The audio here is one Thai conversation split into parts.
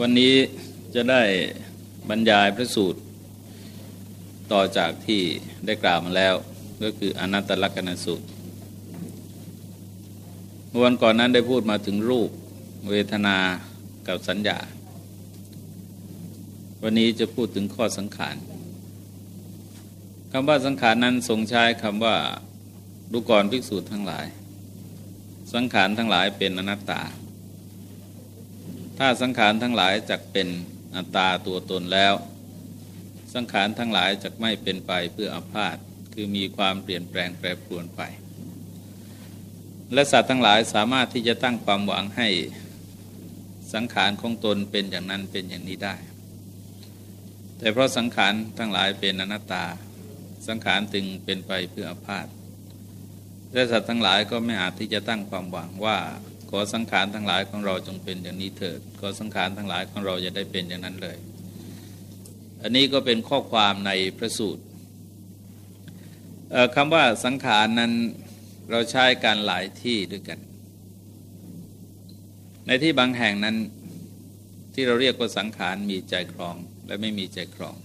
วันนี้จะได้บรรยายพระสูตร ต่อจากที่ได้กล่าวมาแล้ว ก็คืออนัตตลกนสูตรเมื่อวันก่อนนั้นได้พูดมาถึงรูปเวทนากับสัญญา วันนี้จะพูดถึงข้อสังขารคำว่าสังขารนั้นทรงใช้คำว่าดูก่อนภิกษุทั้งหลาย สังขารทั้งหลายเป็นอนัตตา ถ้าสังขารทั้งหลายจักเป็นอัตตาตัวตนแล้ว สังขารทั้งหลายจักไม่เป็นไปเพื่ออาพาธคือมีความเปลี่ยนแปลงแปรปรวนไป และสัตว์ทั้งหลายสามารถที่จะตั้งความหวังให้สังขารของตนเป็นอย่างนั้นเป็นอย่างนี้ได้ แต่เพราะสังขารทั้งหลายเป็นอนัตตา สังขารจึงเป็นไปเพื่ออาพาธและสัตว์ทั้งหลายก็ไม่อาจที่จะตั้งความหวังว่า ขอสังขารทั้งหลายของเราจงเป็นอย่างนี้เถิด ขอสังขารทั้งหลายของเราจะได้เป็นอย่างนั้นเลย อันนี้ก็เป็นข้อความในพระสูตรคำว่าสังขารนั้นเราใช้การหลายที่ด้วยกัน ในที่บางแห่งนั้นที่เราเรียกว่าสังขารมีใจครองและไม่มีใจครอง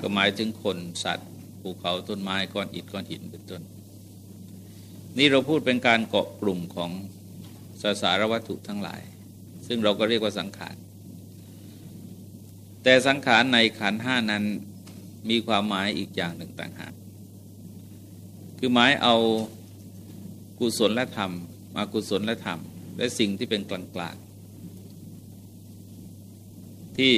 ก็หมายถึงคนสัตว์ภูเขาต้นไม้ก้อนอิฐก้อนหินเป็นต้น นี่เราพูดเป็นการเกาะกลุ่มของ สสารวัตถุทั้งหลาย ซึ่งเราก็เรียกว่าสังขาร แต่สังขารในขันห้านั้นมีความหมายอีกอย่างหนึ่งต่างหากคือหมายเอากุศลและธรรม มากุศลและธรรม และสิ่งที่เป็นกลางกลางที่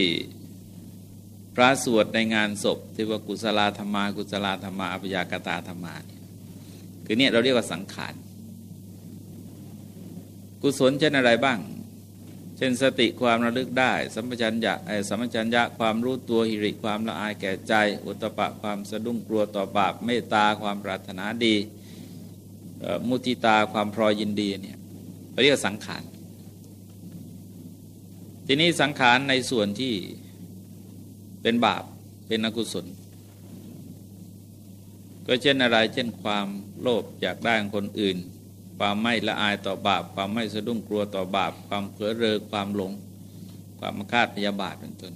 พระสวดในงานศพที่ว่ากุศลธรรมา กุศลธรรมาอภิยากตาธรรมาเนี่ยคือเนี่ยเราเรียกว่าสังขาร กุศลเช่นอะไรบ้าง เช่นสติความระลึกได้ สัมปชัญญะสัมปชัญญะความรู้ตัวหิริความละอายแก่ใจ อุตปะความสะดุ้งกลัวต่อบาปเมตตาความปรารถนาดี มุติตาความพรอยยินดีเนี่ยเรียกสังขาร ทีนี้สังขารในส่วนที่เป็นบาปเป็นอกุศล ก็เช่นอะไรเช่นความโลภอยากได้ของคนอื่น ความไม่ละอายต่อบาป ความไม่สะดุ้งกลัวต่อบาป ความเผลอเรอความหลง ความมาคาดพยาบาทเป็นต้น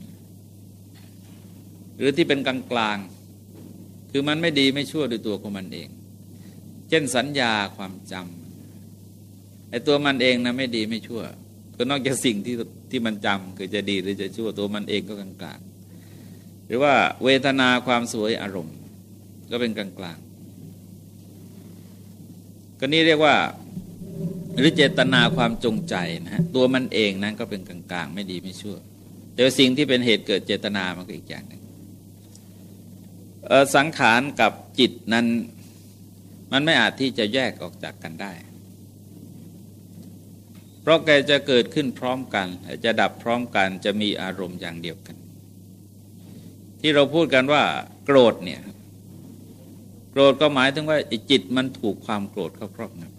หรือที่เป็นกลางกลางคือมันไม่ดีไม่ชั่วด้วยตัวของมันเอง เช่นสัญญาความจำไอ้ตัวมันเองนะไม่ดีไม่ชั่ว ก็นอกจากสิ่งที่ที่มันจำคือจะดีหรือจะชั่วตัวมันเองก็กลางกลางหรือว่าเวทนาความสวยอารมณ์ ก็เป็นกลางกลาง ก็นี่เรียกว่าหรือเจตนาความจงใจนะฮะตัวมันเองนั้นก็เป็นกลางๆ ไม่ดีไม่ชั่ว แต่สิ่งที่เป็นเหตุเกิดเจตนามันก็อีกอย่างหนึ่งสังขารกับจิตนั้นมันไม่อาจที่จะแยกออกจากกันได้ เพราะแกจะเกิดขึ้นพร้อมกัน จะดับพร้อมกันจะมีอารมณ์อย่างเดียวกัน ที่เราพูดกันว่า โกรธเนี่ย รธก็หมายถึงว่าจิตมันถูกความโกรธเข้าครอบงำ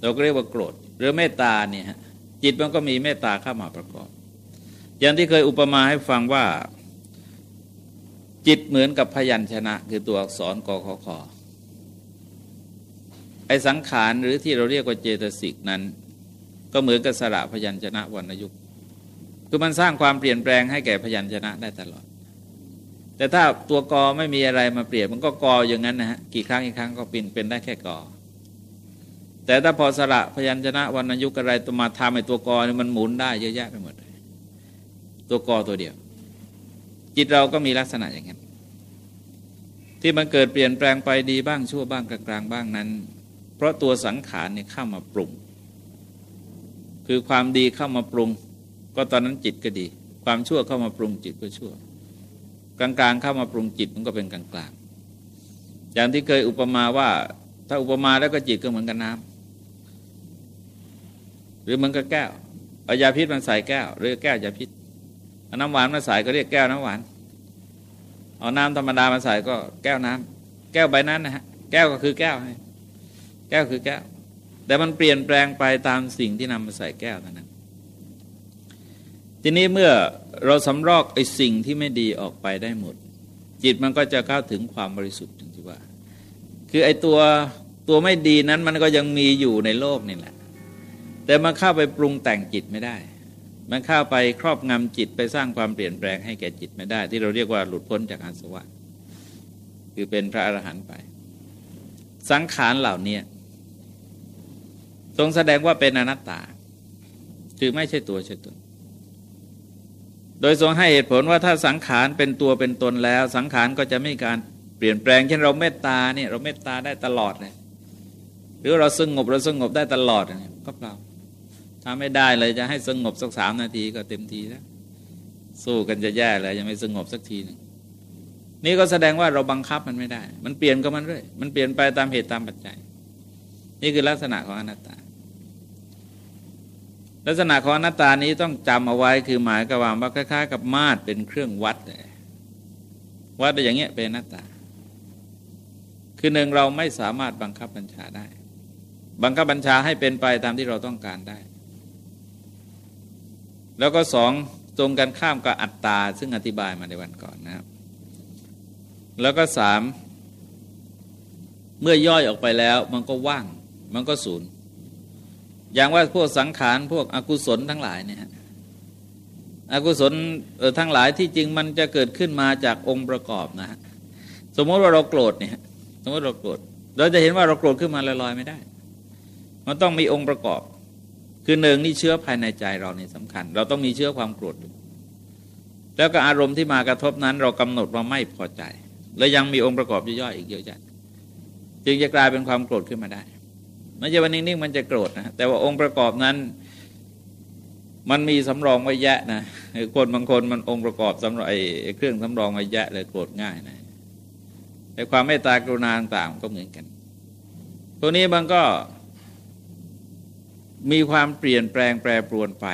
เราก็เรียกว่าโกรธ หรือเมตตาเนี่ยจิตมันก็มีเมตตาเข้ามาประกอบ อย่างที่เคยอุปมาให้ฟังว่า จิตเหมือนกับพยัญชนะ คือตัวอักษรกอคอไอสังขารหรือที่เราเรียกว่าเจตสิกนั้น ก็เหมือนกับสระพยัญชนะวรรณยุกต์คือมันสร้างความเปลี่ยนแปลงให้แก่พยัญชนะได้ตลอด แต่ถ้าตัวกอไม่มีอะไรมาเปลี่ยนมันก็กออย่างนั้นนะฮะกี่ครั้งกี่ครั้งก็เป็นเป็นได้แค่กอ แต่ถ้าพอสระพยัญชนะวรรณยุกอะไรตัวมาทำให้ตัวกอเนี่ยมันหมุนได้เยอะแยะไปหมดเลยตัวกอตัวเดียว จิตเราก็มีลักษณะอย่างนั้นที่มันเกิดเปลี่ยนแปลงไปดีบ้างชั่วบ้างกลางๆบ้างนั้น เพราะตัวสังขารเนี่ยเข้ามาปรุง คือความดีเข้ามาปรุง ก็ตอนนั้นจิตก็ดี ความชั่วเข้ามาปรุงจิตก็ชั่ว กลางๆเข้ามาปรุงจิตมันก็เป็นกลางๆ อย่างที่เคยอุปมาว่า ถ้าอุปมาแล้วก็จิตก็เหมือนกับน้ำหรือเหมือนกับแก้วอายาพิษมันใส่แก้ว หรือแก้วยาพิษเอาน้ำหวานมาใส่ก็เรียกแก้วน้ำหวาน เอาน้ำธรรมดามาใส่ก็แก้วน้ำแก้วใบนั้นนะฮะแก้วก็คือแก้วแก้วคือแก้ว แต่มันเปลี่ยนแปลงไปตามสิ่งที่นำมาใส่แก้วเท่านั้น ทีนี้เมื่อเราสำรอกไอ้สิ่งที่ไม่ดีออกไปได้หมด จิตมันก็จะเข้าถึงความบริสุทธิ์ถึงที่ว่า คือไอ้ตัวตัวไม่ดีนั้นมันก็ยังมีอยู่ในโลกนี่แหละ แต่มันเข้าไปปรุงแต่งจิตไม่ได้ มันเข้าไปครอบงำจิตไปสร้างความเปลี่ยนแปลงให้แก่จิตไม่ได้ ที่เราเรียกว่าหลุดพ้นจากอาสวะคือเป็นพระอรหันต์ไป สังขารเหล่านี้ทรงแสดงว่าเป็นอนัตตา คือไม่ใช่ตัวใช่ตน โดยทรงให้เหตุผลว่าถ้าสังขารเป็นตัวเป็นตนแล้ว สังขารก็จะไม่การเปลี่ยนแปลงเช่นเราเมตตาเนี่ยเราเมตตาได้ตลอดเลยหรือเราสงบเราสงบได้ตลอดเนี่ยก็เปล่าถ้าไม่ได้เลยจะให้สงบสักสามนาทีก็เต็มทีแล้วสู้กันจะแย่เลยยังไม่สงบสักทีหนึ่งนี่ก็แสดงว่าเราบังคับมันไม่ได้ มันเปลี่ยนก็มันเรื่อยมันเปลี่ยนไปตามเหตุตามปัจจัย นี่คือลักษณะของอนัตตา ลักษณะของอนัตตานี้ต้องจำเอาไว้คือหมายกับว่าคล้ายๆกับมาตรเป็นเครื่องวัดวัดอย่างเงี้ยเป็นอนัตตา คือหนึ่งเราไม่สามารถบังคับบัญชาได้ บังคับบัญชาให้เป็นไปตามที่เราต้องการได้ แล้วก็สองตรงกันข้ามกับอัตตา ซึ่งอธิบายมาในวันก่อนนะครับ แล้วก็สามเมื่อย่อยออกไปแล้วมันก็ว่าง มันก็สูญ อย่างว่าพวกสังขารพวกอกุศลทั้งหลายเนี่ยอกุศลทั้งหลายที่จริงมันจะเกิดขึ้นมาจากองค์ประกอบนะฮะสมมติว่าเราโกรธเนี่ยสมมติเราโกรธเราจะเห็นว่าเราโกรธขึ้นมาลอยๆไม่ได้ มันต้องมีองค์ประกอบ คือหนึ่งนี่เชื้อภายในใจเราเนี่ยสำคัญ เราต้องมีเชื้อความโกรธแล้วก็อารมณ์ที่มากระทบนั้น เรากำหนดว่าไม่พอใจ และยังมีองค์ประกอบย่อยๆอีกเยอะแยะจึงจะกลายเป็นความโกรธขึ้นมาได้ ไม่ใช่วันนิ่งๆมันจะโกรธนะแต่ว่าองค์ประกอบนั้น มันมีสำรองไว้แยะนะคนบางคนมันองค์ประกอบสำรองไอ้เครื่องสำรองไว้แยะเลยโกรธง่ายนะแต่ความเมตตากรุณาต่างๆก็เหมือนกันพวนี้มันก็มีความเปลี่ยนแปลงแปรปรวนไป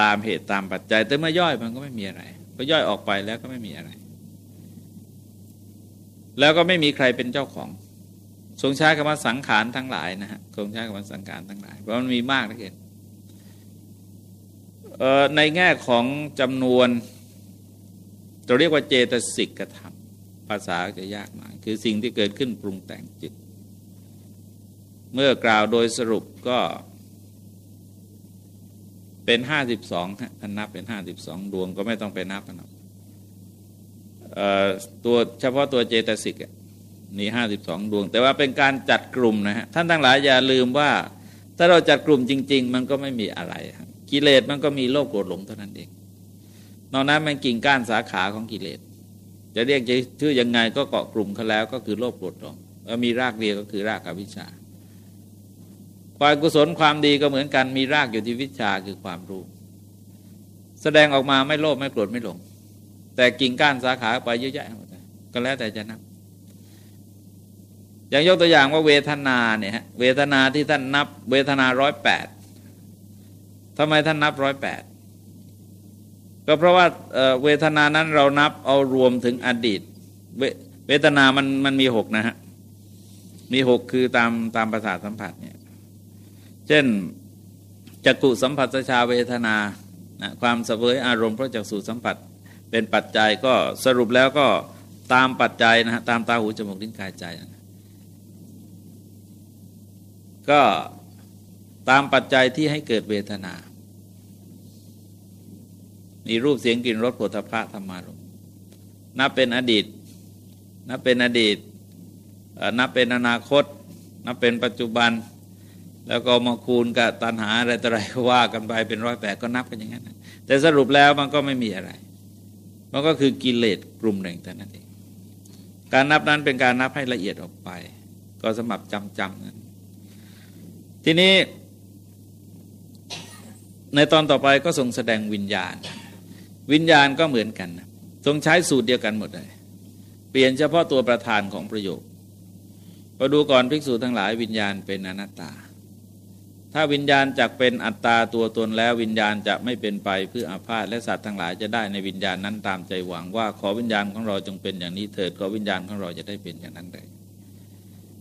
ตามเหตุตามปัจจัย แต่เมื่อย่อยมันก็ไม่มีอะไรพอย่อยออกไปแล้วก็ไม่มีอะไร แล้วก็ไม่มีใครเป็นเจ้าของ ทรงใช้คำว่าสังขารทั้งหลายนะฮะทรงใช้คำว่าสังขารทั้งหลาย เพราะมันมีมากนะเกินในแง่ของจำนวนเราเรียกว่าเจตสิกกระทำภาษาจะยากมากคือสิ่งที่เกิดขึ้นปรุงแต่งจิต เมื่อกล่าวโดยสรุปก็เป็นห้าสิบสองท่านนับเป็นห้าสิบสองดวงก็ไม่ต้องไปนับนะตัวเฉพาะตัวเจตสิก นี่ห้าสิบสองดวง แต่ว่าเป็นการจัดกลุ่มนะฮะท่านทั้งหลายอย่าลืมว่า ถ้าเราจัดกลุ่มจริง ๆ มันก็ไม่มีอะไร กิเลสมันก็มีโลภโกรธหลงเท่านั้นเองนอกนั้นมันกิ่งก้านสาขาของกิเลสจะเรียกชื่อยังไงก็เกาะกลุ่มเขาแล้วก็คือโลภโกรธหลงแล้วมีรากเดียวก็คือรากอวิชชาความกุศลความดีก็เหมือนกันมีรากอยู่ที่วิชาคือความรู้ แสดงออกมาไม่โลภไม่โกรธไม่หลง แต่กิ่งก้านสาขาไปเยอะแยะหมดก็แล้วแต่จะนับ อย่างยกตัวอย่างว่าเวทนาเนี่ยฮะเวทนาที่ท่านนับ เวทนาร้อยแปดทำไมท่านนับร้อยแปดก็เพราะว่าเวทนานั้นเรานับเอารวมถึงอดีต เวทนามันมันมีหกนะฮะมีหกคือตามตามประสาทสัมผัสเนี่ยเช่นจักขุสัมผัสชาเวทนานะความสเสวยอารมณ์เพราะจักษุสัมผัสเป็นปัจจัยก็สรุปแล้วก็ตามปัจจัยนะฮะตามตาหูจมูกลิ้นกายใจนะ ก็ตามปัจจัยที่ให้เกิดเวทนา มีรูปเสียงกลิ่นรสผลิตภัณฑ์ธรรมารมนับเป็นอดีต นับเป็นอดีต นับเป็นอนาคต นับเป็นปัจจุบัน แล้วก็มาคูณกับตันหาอะไรต่ออะไรว่ากันไปเป็นร้อยแปดก็นับกันอย่างนั้น แต่สรุปแล้วมันก็ไม่มีอะไร มันก็คือกิเลสกลุ่มหนึ่งแต่นั้นเอง การนับนั้นเป็นการนับให้ละเอียดออกไป ก็สมับจำจำนั้น ทีนี้ ในตอนต่อไปก็ทรงแสดงวิญญาณ วิญญาณก็เหมือนกันทรงใช้สูตรเดียวกันหมดเลย เปลี่ยนเฉพาะตัวประธานของประโยคพอดูก่อนภิกษุทั้งหลายวิญญาณเป็นอนัตตา ถ้าวิญญาณจักเป็นอัตตาตัวตนแล้ววิญญาณจะไม่เป็นไปเพื่ออาพาธและสัตว์ทั้งหลายจะได้ในวิญญาณนั้นตามใจหวังว่าขอวิญญาณของเราจงเป็นอย่างนี้เถิดขอวิญญาณของเราจะได้เป็นอย่างนั้นเลย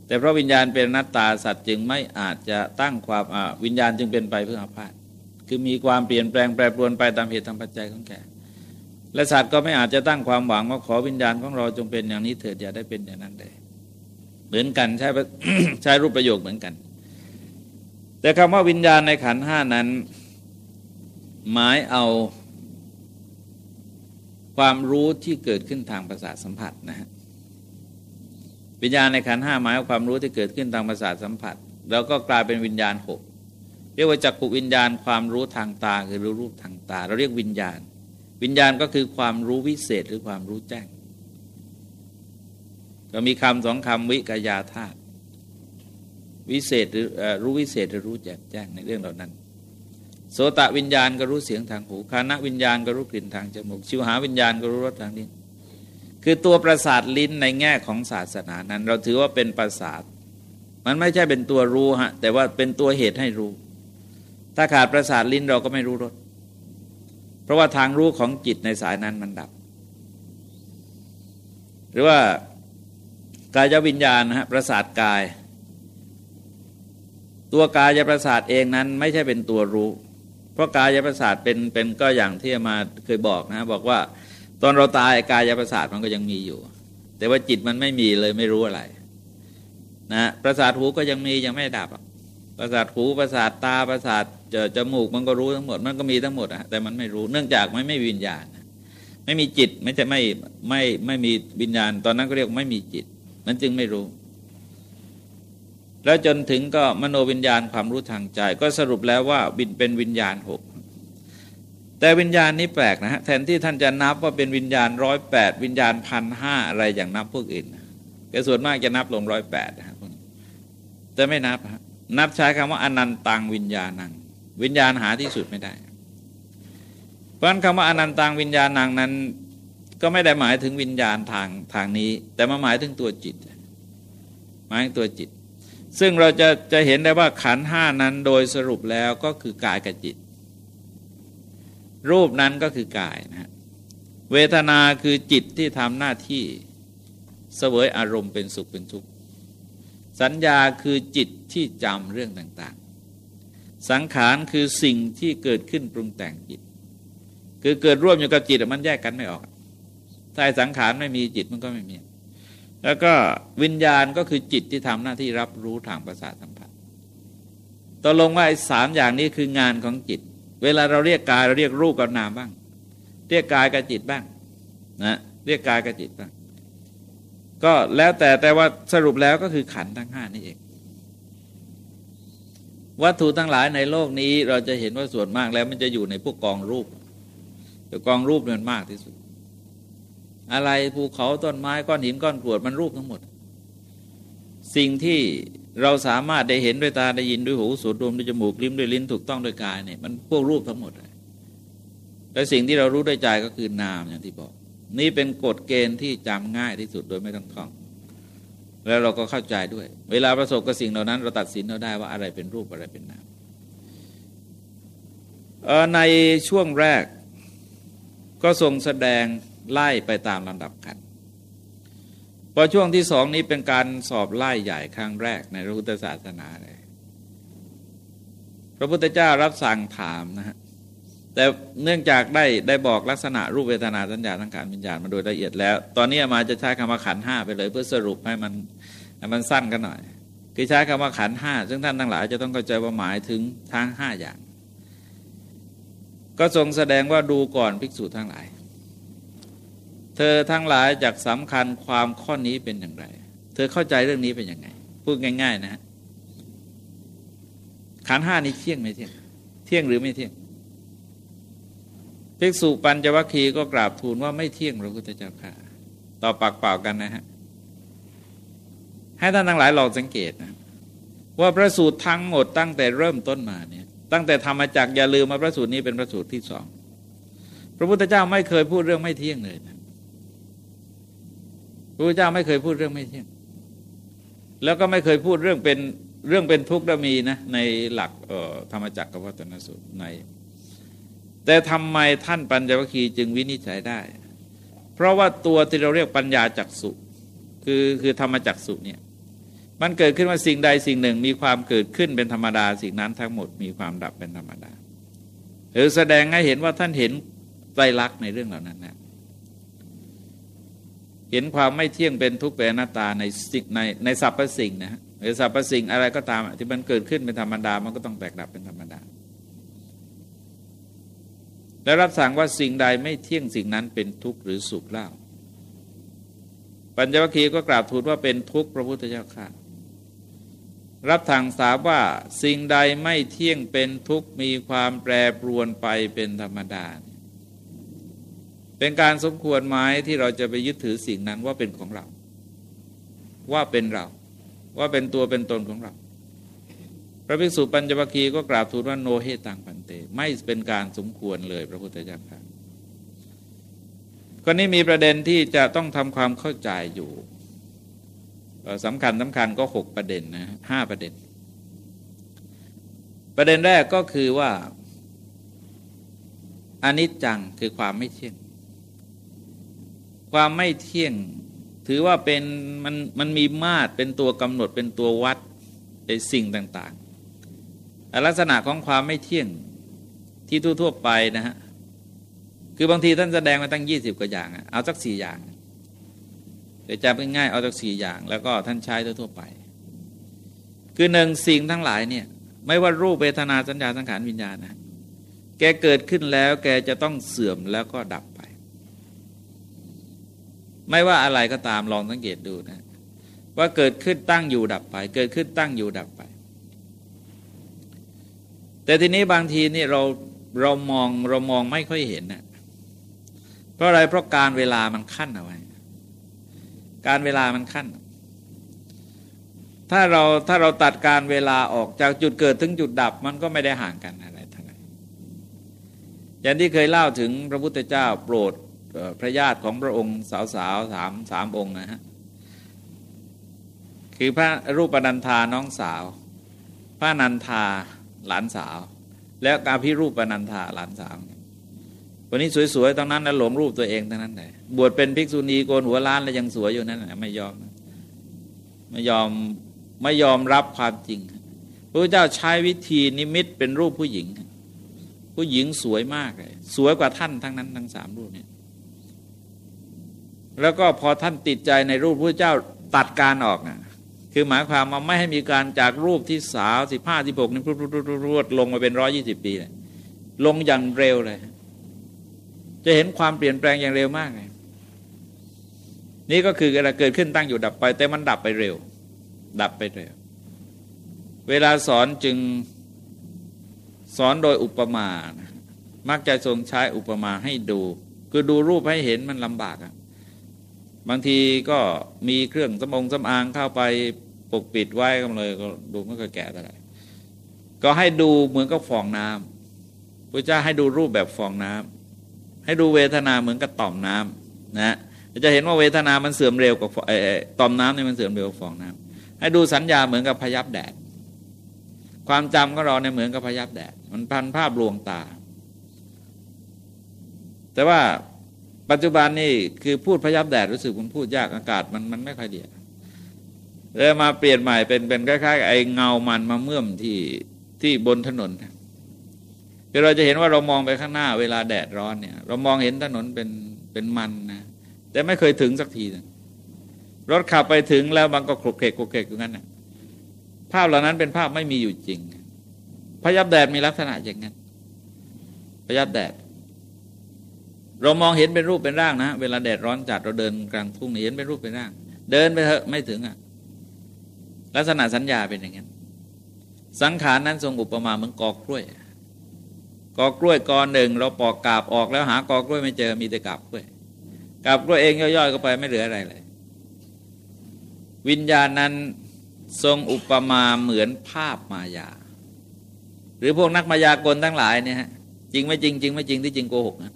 แต่เพราะวิญญาณเป็นนัตตาสัตว์จึงไม่อาจจะตั้งความวิญญาณจึงเป็นไปเพื่ออาพาธคือมีความเปลี่ยนแปลงแปรปรวนไปตามเหตุตามปัจจัยของแกและสัตว์ก็ไม่อาจจะตั้งความหวังว่าขอวิญญาณของเราจงเป็นอย่างนี้เถิดอย่าได้เป็นอย่างนั้นเลยเหมือนกันใช้ใช้รูปประโยคเหมือนกัน แต่คำว่าวิญญาณในขันห้านั้น หมายเอาความรู้ที่เกิดขึ้นทางประสาทสัมผัสนะฮะ วิญญาณในขันห้าหมายเอาความรู้ที่เกิดขึ้นทางประสาทสัมผัส แล้วก็กลายเป็นวิญญาณหกเรียกว่าจักขุวิญญาณความรู้ทางตาคือรู้รูปทางตา เราเรียกวิญญาณ วิญญาณก็คือความรู้วิเศษหรือความรู้แจ้ง ก็มีคำสองคำวิกยาธาตุวิเศษหรือรู้วิเศษหรือรู้แจ่มแจ้งในเรื่องเหล่านั้น โสตวิญญาณก็รู้เสียงทางหูคานะวิญญาณก็รู้กลิ่นทางจมูกชิวหาวิญญาณก็รู้รสทางลิ้น คือตัวประสาทลิ้นในแง่ของศาสนานั้น เราถือว่าเป็นประสาท มันไม่ใช่เป็นตัวรู้ฮะแต่ว่าเป็นตัวเหตุให้รู้ ถ้าขาดประสาทลิ้นเราก็ไม่รู้รสเพราะว่าทางรู้ของจิตในสายนั้นมันดับ หรือว่ากายวิญญาณนะฮะประสาทกาย ตัวกายประสาทเองนั้นไม่ใช่เป็นตัวรู้ เพราะกายประสาทเป็นเป็นก็อย่างที่มาเคยบอกนะบอกว่า ตอนเราตายกายประสาทมันก็ยังมีอยู่ แต่ว่าจิตมันไม่มีเลยไม่รู้อะไร นะประสาทหูก็ยังมียังไม่ดับประสาทหูประสาทตาประสาทจมูกมันก็รู้ทั้งหมด มันก็มีทั้งหมดอะแต่มันไม่รู้เนื่องจากมันไม่วิญญาณ ไม่มีจิตไม่ใช่ไม่ไม่ไม่มีวิญญาณ ตอนนั้นก็เรียกไม่มีจิต มันจึงไม่รู้ แล้วจนถึงก็มโนวิญญาณความรู้ทางใจ ก็สรุปแล้วว่าบินเป็นวิญญาณหก แต่วิญญาณนี้แปลกนะฮะแทนที่ท่านจะนับว่าเป็นวิญญาณร้อยแปดวิญญาณพันห้าอะไรอย่างนับพวกอื่นแกส่วนมากจะนับลงร้อยแปดนะครับแต่ไม่นับฮะนับใช้คำว่า อนันตังวิญญาณัง วิญญาณหาที่สุดไม่ได้ เพราะนั้นคำว่าอนันตังวิญญาณังนั้น ก็ไม่ได้หมายถึงวิญญาณทางทางนี้ แต่มาหมายถึงตัวจิต หมายถึงตัวจิต ซึ่งเราจะจะเห็นได้ว่าขันห้านั้นโดยสรุปแล้วก็คือกายกับจิต รูปนั้นก็คือกายนะเวทนาคือจิตที่ทำหน้าที่เสวยอารมณ์เป็นสุขเป็นทุกข์สัญญาคือจิตที่จำเรื่องต่างๆ สังขารคือสิ่งที่เกิดขึ้นปรุงแต่งจิต คือเกิดร่วมอยู่กับจิตมันแยกกันไม่ออก ถ้าสังขารไม่มีจิตมันก็ไม่มี แล้วก็วิญญาณก็คือจิตที่ทำหน้าที่รับรู้ทางประสาทสัมผัสตกลงว่าไอ้สามอย่างนี้คืองานของจิต เวลาเราเรียกกายเราเรียกรูปกับนามบ้าง เรียกกายกับจิตบ้างนะเรียกกายกับจิตบ้าง ก็แล้วแต่แต่ว่าสรุปแล้วก็คือขันทั้งห้านี่เอง วัตถุทั้งหลายในโลกนี้เราจะเห็นว่าส่วนมากแล้วมันจะอยู่ในพวกกองรูปกองรูปมันมากที่สุด อะไรภูเขาต้นไม้ก้อนหินก้อนกรวดมันรูปทั้งหมด สิ่งที่ เราสามารถได้เห็นด้วยตาได้ยินด้วยหูสูดดมด้วยจมูกลิ้มด้วยลิ้นถูกต้องด้วยกายเนี่ยมันพวกรูปทั้งหมดเลยและสิ่งที่เรารู้ด้วยใจก็คือนามอย่างที่บอก นี่เป็นกฎเกณฑ์ที่จำง่ายที่สุดโดยไม่ต้องท่อง แล้วเราก็เข้าใจด้วย เวลาประสบกับสิ่งเหล่านั้น เราตัดสินเราได้ว่าอะไรเป็นรูปอะไรเป็นนามในช่วงแรกก็ทรงแสดงไล่ไปตามลำดับกัน พอช่วงที่สองนี้เป็นการสอบไล่ใหญ่ครั้งแรกในพระพุทธศาสนาเลย พระพุทธเจ้ารับสั่งถามนะฮะแต่เนื่องจากได้ได้บอกลักษณะรูปเวทนาสัญญาทั้งการวิญญาณมาโดยละเอียดแล้ว ตอนนี้มาจะใช้คำว่าขันห้าไปเลย เพื่อสรุปให้มันให้มันสั้นกันหน่อย คือใช้คำว่าขันห้าซึ่งท่านทั้งหลายจะต้องเข้าใจว่าหมายถึงทั้งห้าอย่าง ก็ทรงแสดงว่าดูก่อนภิกษุทั้งหลาย เธอทั้งหลายจากสำคัญความข้อนี้เป็นอย่างไร เธอเข้าใจเรื่องนี้เป็นยังไง พูดง่าย ๆนะฮะขันห้านี้เที่ยงไม่เที่ยง เที่ยงหรือไม่เที่ยงภิกษุปัญจวัคคีย์ก็กราบทูลว่าไม่เที่ยงพระพุทธเจ้าค่ะ ต่อปากเปล่ากันนะฮะ ให้ท่านทั้งหลายลองสังเกตนะ ว่าพระสูตรทั้งหมดตั้งแต่เริ่มต้นมาเนี่ย ตั้งแต่ธรรมจักอย่าลืมมาพระสูตรนี้เป็นพระสูตรที่สอง พระพุทธเจ้าไม่เคยพูดเรื่องไม่เที่ยงเลยนะ พระพุทธเจ้าไม่เคยพูดเรื่องไม่เที่ยง แล้วก็ไม่เคยพูดเรื่องเป็นเรื่องเป็นทุกข์และมีนะในหลักธรรมจักรกับวัตนสูตรใน แต่ทำไมท่านปัญญวคีจึงวินิจฉัยได้ เพราะว่าตัวที่เราเรียกปัญญาจักสุคือคือธรรมจักสุเนี่ยมันเกิดขึ้นว่าสิ่งใดสิ่งหนึ่งมีความเกิดขึ้นเป็นธรรมดา สิ่งนั้นทั้งหมดมีความดับเป็นธรรมดาหรือแสดงให้เห็นว่าท่านเห็นไตรลักษณ์ในเรื่องเหล่านั้นนะ เห็นความไม่เที่ยงเป็นทุกข์เป็นอนัตตาในสิ่งในในสรรพสิ่งนะหรือสรรพสิ่งอะไรก็ตามที่มันเกิดขึ้นเป็นธรรมดามันก็ต้องแตกดับเป็นธรรมดา และรับสั่งว่าสิ่งใดไม่เที่ยงสิ่งนั้นเป็นทุกข์หรือสุขเล่าปัญจวัคคีย์ก็กราบทูลว่าเป็นทุกข์พระพุทธเจ้าค่ะรับทางสาว่าสิ่งใดไม่เที่ยงเป็นทุกข์มีความแปรปรวนไปเป็นธรรมดาเเป็นการสมควรไหมที่เราจะไปยึดถือสิ่งนั้นว่าเป็นของเรา ว่าเป็นเรา ว่าเป็นตัวเป็นตนของเรา พระภิกษุปัญจวัคคีย์ก็กราบทูลว่าโนเฮตังปันเต ไม่เป็นการสมควรเลยพระพุทธเจ้าค่ะก็นี้มีประเด็นที่จะต้องทำความเข้าใจอยู่สำคัญสำคัญก็หกประเด็นนะห้าประเด็น ประเด็นแรกก็คือว่าอนิจจังคือความไม่เที่ยง ความไม่เที่ยงถือว่าเป็นมันมันมีมาตรเป็นตัวกำหนดเป็นตัววัดในสิ่งต่างๆ ลักษณะของความไม่เที่ยงที่ทั่วๆไปนะฮะคือบางทีท่านแสดงมาตั้งยี่สิบกว่าอย่างเอาสักสี่อย่างเดี๋ยวจะเป็นง่ายเอาสักสี่อย่าง แล้วก็ท่านใช้ทั่วๆไป คือหนึ่งสิ่งทั้งหลายเนี่ยไม่ว่ารูปเวทนาสัญญาสังขารวิญญาณนะแกเกิดขึ้นแล้วแกจะต้องเสื่อมแล้วก็ดับ ไม่ว่าอะไรก็ตามลองสังเกตดูนะ ว่าเกิดขึ้นตั้งอยู่ดับไป เกิดขึ้นตั้งอยู่ดับไป แต่ทีนี้บางทีนี่เราเรามองเรามองไม่ค่อยเห็นนะเพราะอะไรเพราะการเวลามันขั้นเอาไว้การเวลามันขั้น ถ้าเราถ้าเราตัดการเวลาออกจากจุดเกิดถึงจุดดับมันก็ไม่ได้ห่างกันอะไรเท่าไหร่อย่างที่เคยเล่าถึงพระพุทธเจ้าโปรด พระญาติของพระองค์สาวสาวสามสามองค์นะฮะคือพระรูปนันทาน้องสาว พระนันทาหลานสาว แล้วกาพิรูปนันทาหลานสาววันนี้สวยๆตอนนั้นแล้วหลงรูปตัวเองทั้งนั้นเลยบวชเป็นภิกษุณีโกนหัวล้านแล้วยังสวยอยู่นั่นแหละไม่ยอมไม่ยอมไม่ยอมรับความจริงพระเจ้าใช้วิธีนิมิตเป็นรูปผู้หญิง ผู้หญิงสวยมากเลยสวยกว่าท่านทั้งนั้นทั้งสามรูปเนี่ย แล้วก็พอท่านติดใจในรูปพระเจ้าตัดการออกนะคือหมายความว่าไม่ให้มีการจากรูปที่สาวสิบห้าสิบหกนี่รวดลงมาเป็นร้อยี่สิบปีเลยลงอย่างเร็วเลย จะเห็นความเปลี่ยนแปลงอย่างเร็วมากเลยนี่ก็คืออะไรเกิดขึ้นตั้งอยู่ดับไป แต่มันดับไปเร็ว ดับไปเร็ว เวลาสอนจึงสอนโดยอุปมา มักจะทรงใช้อุปมาให้ดู คือดูรูปให้เห็นมันลำบากอะ บางทีก็มีเครื่องสมองสำอางเข้าไปปกปิดไว้ก็เลยก็ดูไม่ค่อยแก่เท่าไหร่ก็ให้ดูเหมือนกับฟองน้ำพระเจ้าให้ดูรูปแบบฟองน้ำให้ดูเวทนาเหมือนกับต่อมน้ำนะจะเห็นว่าเวทนามันเสื่อมเร็วกว่าต่อมน้ำเนี่ยมันเสื่อมเร็วกว่าฟองน้ำให้ดูสัญญาเหมือนกับพยับแดด ความจำของเราเนี่ยเหมือนกับพยับแดด มันพันภาพลวงตา แต่ว่า ปัจจุบันนี่คือพูดพยับแดดรู้สึกมันพูดยากอากาศมันมันไม่ค่อยดีแล้วมาเปลี่ยนใหม่เป็นเป็นคล้ายๆไอ้เงามันมาเมื่อมที่ที่บนถนนคือเราจะเห็นว่าเรามองไปข้างหน้าเวลาแดดร้อนเนี่ย เรามองเห็นถนนเป็นเป็นมันนะแต่ไม่เคยถึงสักทีรถขับไปถึงแล้วมันก็คลุกเคลกคลุกเคลกอย่างนั้นนะภาพเหล่านั้นเป็นภาพไม่มีอยู่จริงพยับแดดมีลักษณะอย่างนั้นพยับแดด เรามองเห็นเป็นรูปเป็นร่างนะ เวลาแดดร้อนจัดเราเดินกลางทุ่งเห็นเป็นรูปเป็นร่าง เดินไปเถอะไม่ถึงอะ ลักษณะสัญญาเป็นอย่างนั้นสังขารนั้นทรงอุปมาเหมือนกอกล้วย กอกล้วยกอหนึ่งเราปอกกาบออกแล้วหากอกล้วยไม่เจอมีแต่กาบกล้วยกาบกล้วยเองย่อยๆก็ไปไม่เหลืออะไรเลย วิญญาณนั้นทรงอุปมาเหมือนภาพมายา หรือพวกนักมายากลทั้งหลายเนี่ยจริงไม่จริงจริงไม่จริงที่จริงโกหกนะ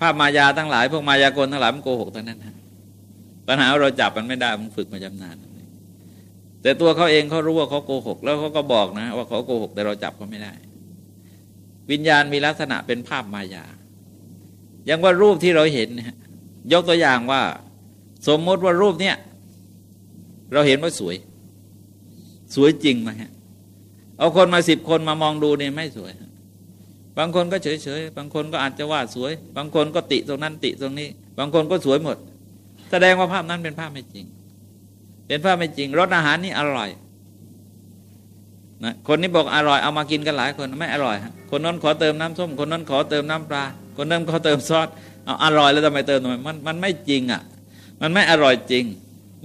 ภาพมายาทั้งหลาย พวกมายากลทั้งหลายมันโกหกทั้งนั้นฮะปัญหาเราจับมันไม่ได้มันฝึกมาจำนาน แต่ตัวเขาเองเขารู้ว่าเขาโกหก แล้วเขาก็บอกนะ ว่าเขาโกหกแต่เราจับเขาไม่ได้ วิญญาณมีลักษณะเป็นภาพมายา อย่างว่ารูปที่เราเห็นยกตัวอย่างว่า สมมติว่ารูปเนี้ยเราเห็นว่าสวย สวยจริงไหมฮะเอาคนมาสิบคนมามองดูเนี่ยไม่สวย บางคนก็เฉยเฉยบางคนก็อาจจะวาดสวย บางคนก็ติตรงนั้นติตรงนี้ บางคนก็สวยหมด แสดงว่าภาพนั้นเป็นภาพไม่จริง เป็นภาพไม่จริงรสอาหารนี่อร่อยนะคนนี้บอกอร่อยเอามากินกันหลายคนไม่อร่อย คนนั้นขอเติมน้ำส้ม คนนั้นขอเติมน้ำปลา คนนั้นขอเติมซอสเอาอร่อยแล้วทำไมเติมทำไมมันมันไม่จริงอะ มันไม่อร่อยจริง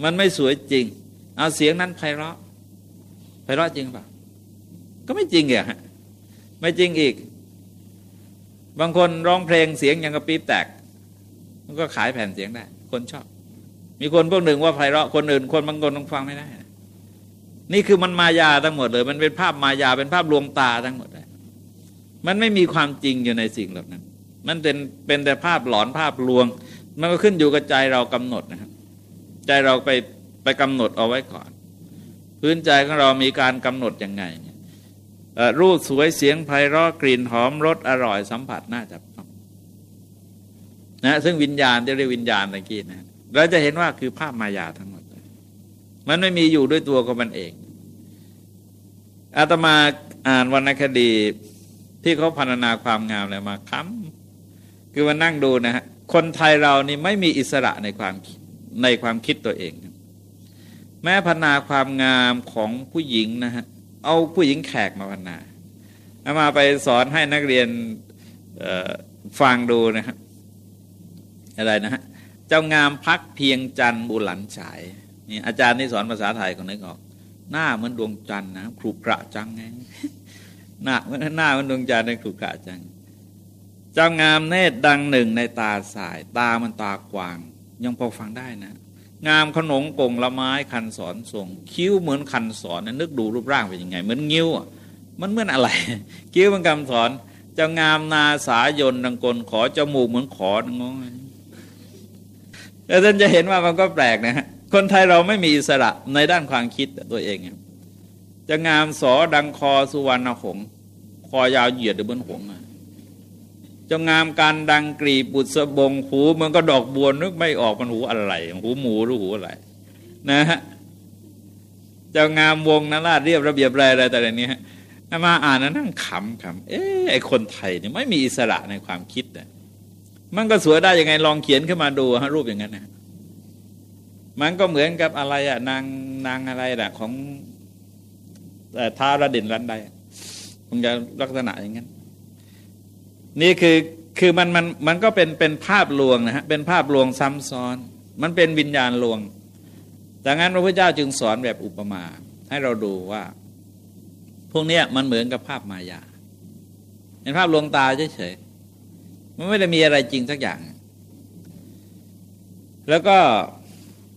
มันไม่สวยจริง เอาเสียงนั้นไพเราะไพเราะจริงเปล่าก็ไม่จริงอะไม่จริงอีก บางคนร้องเพลงเสียงย่างกระปี๊บแตก มันก็ขายแผ่นเสียงได้ คนชอบ มีคนพวกหนึ่งว่าไพเราะคนอื่น คนบางคนต้องฟังไม่ได้ นี่คือมันมายาทั้งหมดเลย มันเป็นภาพมายาเป็นภาพลวงตาทั้งหมดเลยมันไม่มีความจริงอยู่ในสิ่งเหล่านั้น มันเป็นเป็นแต่ภาพหลอนภาพลวง มันก็ขึ้นอยู่กับใจเรากำหนดนะครับ ใจเราไปไปกำหนดเอาไว้ก่อน พื้นใจของเรามีการกำหนดยังไง รูปสวยเสียงไพเราะกลิ่นหอมรสอร่อยสัมผัสน่าจะต้องนะซึ่งวิญญาณจะเรียกวิญญาณตะกี้นะเราจะเห็นว่าคือภาพมายาทั้งหมดมันไม่มีอยู่ด้วยตัวของมันเองอาตมาอ่านวรรณคดีที่เขาพันนาความงามอะไรมาค้ำคือมานั่งดูนะฮะคนไทยเรานี่ไม่มีอิสระในความในความคิดตัวเอง แม้พันนาความงามของผู้หญิงนะฮะ เอาผู้หญิงแขกมาพันนาเอามาไปสอนให้นักเรียนฟังดูนะฮะอะไรนะฮะเจ้างามพักเพียงจันบุหลันฉายนี่อาจารย์ที่สอนภาษาไทยคนนึกออก หน้าเหมือนดวงจันทร์นะครุกระจังไงหน้าหน้าเหมือนดวงจันทร์ในครุกระจังเจ้างามเนตรดังหนึ่งในตาสาย ตามันตากวาง ยังพอฟังได้นะ งามขนงกงละไม้คันสอนทรงคิ้วเหมือนคันสอนนึกดูรูปร่างเป็นยังไง เหมือนงิ้วมันเหมือนอะไร คิ้วเหมันคำสอนจ้างามนาสายนดังกลขอจมูกเหมือนของงแล้วท่านจะเห็นว่ามันก็แปลกนะฮะคนไทยเราไม่มีอิสระในด้านความคิดตัวเองจะงามสอดังคอสุวรรณหงคอยาวเหยียดหรือบนหงจะ จงามการดังกรีบุษบงหูมันก็ดอกบัวนึกไม่ออกมันหูอะไร หูหมูหรือหูอะไร นะฮะจะงามวงนาราเรียบระเบียบอะไรอะไรแต่ละนี้มาอ่านนะนั่งขำขำเอ๊ไอคนไทยเนี่ยไม่มีอิสระในความคิดนะมันก็สวยได้ยังไงลองเขียนขึ้นมาดูฮะรูปอย่างนั้นนะมันก็เหมือนกับอะไรอะนางนางอะไรนะของท้าระดินรันใดคงจะลักษณะอย่างนั้น นี่คือคือมันมันมันก็เป็นเป็นภาพลวงนะฮะเป็นภาพลวงซ้ำซ้อน มันเป็นวิญญาณลวงดังนั้นพระพุทธเจ้าจึงสอนแบบอุปมา ให้เราดูว่า พวกนี้มันเหมือนกับภาพมายาเป็นภาพลวงตาเฉยๆมันไม่ได้มีอะไรจริงสักอย่าง แล้วก็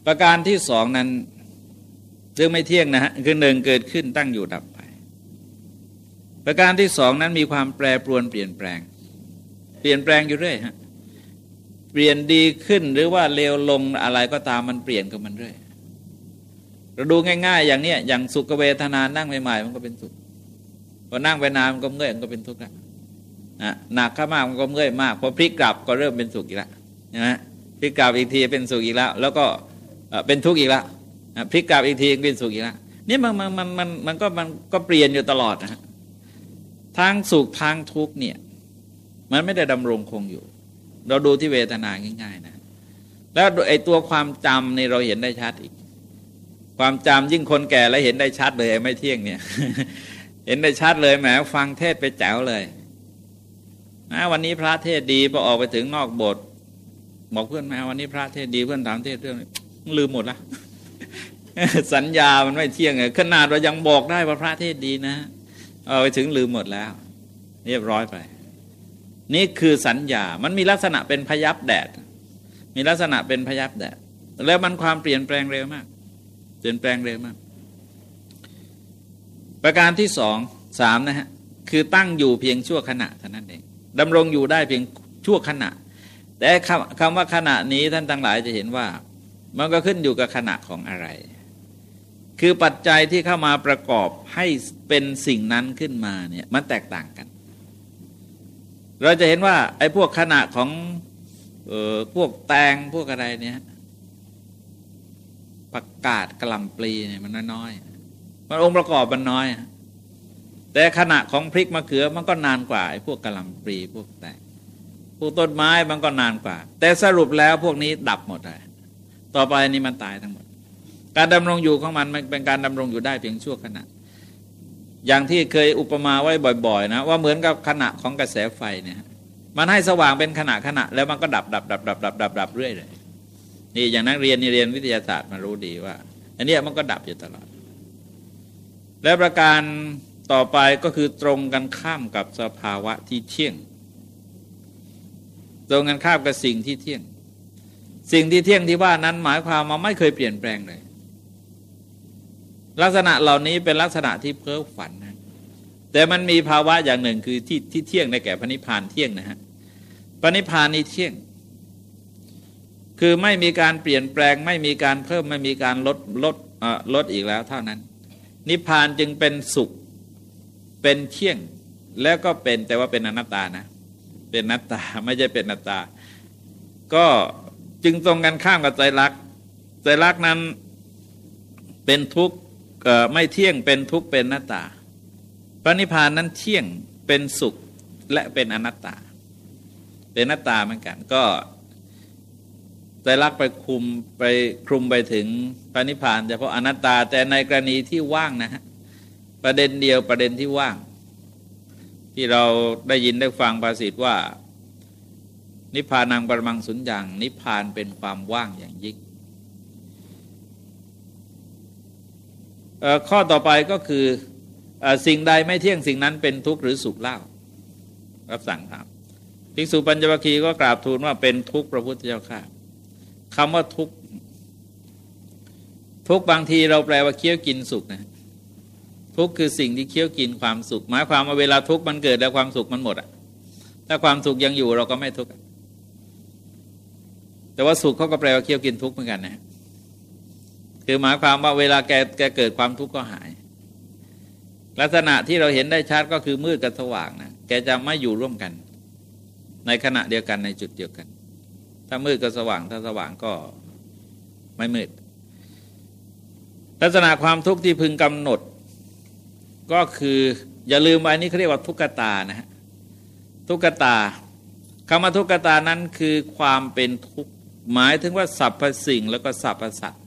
ประการที่สองนั้นเรื่องไม่เที่ยงนะฮะคือหนึ่งเกิดขึ้นตั้งอยู่ดับไป ประการที่สองนั้นมีความแปรปรวนเปลี่ยนแปลง เปลี่ยนแปลงอยู่เรื่อยฮะเปลี่ยนดีขึ้นหรือว่าเลวลงอะไรก็ตามมันเปลี่ยนกับมันเรื่อยเราดูง่าย ๆ อย่างเนี้ยอย่างสุขเวทนานั่งใหม่ๆมันก็เป็นสุขพอนั่งไปนานมันก็เมื่อยมันก็เป็นทุกข์ละนะหนักข้ามากมันก็เมื่อยมากพอพลิกกลับก็เริ่มเป็นสุขอีกแล้วนะพลิกกลับอีกทีเป็นสุขอีกแล้ว แล้วก็เป็นทุกข์อีกแล้วพลิกกลับอีกทีเป็นสุขอีกแล้วนี่มันมันมันมันมันก็มันก็เปลี่ยนอยู่ตลอดนะฮะทางสุขทางทุกข์เนี่ย มันไม่ได้ดำรงคงอยู่ เราดูที่เวทนาง่าย ๆ นะ แล้วไอ้ตัวความจำนี่เราเห็นได้ชัดอีก ความจำยิ่งคนแก่แล้วเห็นได้ชัดเลยไม่เที่ยงเนี่ย เห็นได้ชัดเลยแหมฟังเทศไปแจ๋วเลยนะวันนี้พระเทศดีพอออกไปถึงนอกโบสถ์บอกเพื่อนม่วันนี้พระเทศดีเพื่อนถามเทศเรื่องลืมหมดละสัญญามันไม่เที่ยงขนาดเรายังบอกได้ว่าพระเทศดีนะเอาไปถึงลืมหมดแล้ว เรียบร้อยไป นี่คือสัญญา มันมีลักษณะเป็นพยับแดด มีลักษณะเป็นพยับแดด แล้วมันความเปลี่ยนแปลงเร็วมาก เปลี่ยนแปลงเร็วมาก ประการที่สองสามนะฮะ คือตั้งอยู่เพียงชั่วขณะเท่านั้นเองดำรงอยู่ได้เพียงชั่วขณะ แต่คำว่าขณะนี้ท่านทั้งหลายจะเห็นว่า มันก็ขึ้นอยู่กับขณะของอะไร คือปัจจัยที่เข้ามาประกอบให้เป็นสิ่งนั้นขึ้นมาเนี่ยมันแตกต่างกัน เราจะเห็นว่าไอ้พวกขณะของออพวกแตงพวกอะไรเนี่ยประกาศกล่ำปลีเนี่ยมันน้อยๆมันองค์ประกอบมันน้อย แต่ขณะของพริกมะเขือมันก็นานกว่าไอ้พวกกล่ำปลีพวกแตงพวกต้นไม้มันก็นานกว่า แต่สรุปแล้วพวกนี้ดับหมดเลยต่อไปนี้มันตายทั้งหมด การดำรงอยู่ของมันมันเป็นการดำรงอยู่ได้เพียงชั่วขณะ อย่างที่เคยอุปมาไว้บ่อย ๆ นะ ว่าเหมือนกับขณะของกระแสไฟเนี่ยมันให้สว่างเป็นขณะขณะแล้วมันก็ดับดับดับดับดับดับดับเรื่อยเลยนี่อย่างนักเรียนนี่เรียนวิทยาศาสตร์มารู้ดีว่า อันนี้มันก็ดับอยู่ตลอด และประการต่อไปก็คือตรงกันข้ามกับสภาวะที่เที่ยง ตรงกันข้ามกับสิ่งที่เที่ยง สิ่งที่เที่ยงที่ว่านั้นหมายความมาไม่เคยเปลี่ยนแปลงเลย ลักษณะเหล่านี้เป็นลักษณะที่เพ้อฝันนะแต่มันมีภาวะอย่างหนึ่งคือที่ที่เที่ยงในแก่พระนิพพานเที่ยงนะฮะพระนิพพานนี้เที่ยง คือไม่มีการเปลี่ยนแปลง ไม่มีการเพิ่มไม่มีการลดลดลดอีกแล้วเท่านั้น นิพพานจึงเป็นสุขเป็นเที่ยงแล้วก็เป็นแต่ว่าเป็นอนัตตานะ เป็นนัตตาไม่ใช่เป็นนัตตา ก็จึงตรงกันข้ามกับใจรักใจรักนั้นเป็นทุกข์ ไม่เที่ยงเป็นทุกข์เป็นนัตตา พระนิพพานนั้นเที่ยงเป็นสุขและเป็นอนัตตา เป็นนัตตาเหมือนกัน ก็ใจรักไปคุมไปคลุมไปถึงพระนิพพานเฉพาะอนัตตา แต่ในกรณีที่ว่างนะฮะประเด็นเดียวประเด็นที่ว่าง ที่เราได้ยินได้ฟังภาษิตว่า นิพพานังปรมังสุญญ์างนิพพานเป็นความว่างอย่างยิ่ง ข้อต่อไปก็คือสิ่งใดไม่เที่ยงสิ่งนั้นเป็นทุกข์หรือสุขเล่า รับสั่งถามภิกษุปัญจวัคคีย์ก็กราบทูลว่าเป็นทุกข์พระพุทธเจ้าข้าคำว่าทุกข์ทุกบางทีเราแปลว่าเคี้ยวกินสุขนะทุกข์คือสิ่งที่เคี้ยวกินความสุข หมายความว่าเวลาทุกข์มันเกิดแล้วความสุขมันหมดอะถ้าความสุขยังอยู่เราก็ไม่ทุกข์แต่ว่าสุขเขาก็แปลว่าเคี้ยวกินทุกข์เหมือนกันนะ คือหมายความว่าเวลาแกแกเกิดความทุกข์ก็หาย ลักษณะที่เราเห็นได้ชัดก็คือมืดกับสว่างนะแกจะไม่อยู่ร่วมกัน ในขณะเดียวกันในจุดเดียวกัน ถ้ามืดก็สว่างถ้าสว่างก็ไม่มืด ลักษณะความทุกข์ที่พึงกำหนด ก็คืออย่าลืมไว้นี่เขาเรียกว่าทุกขตานะฮะทุกขตาคำว่าทุกขตานั้นคือความเป็นทุกข์หมายถึงว่าสรรพสิ่งแล้วก็สรรพสัตว์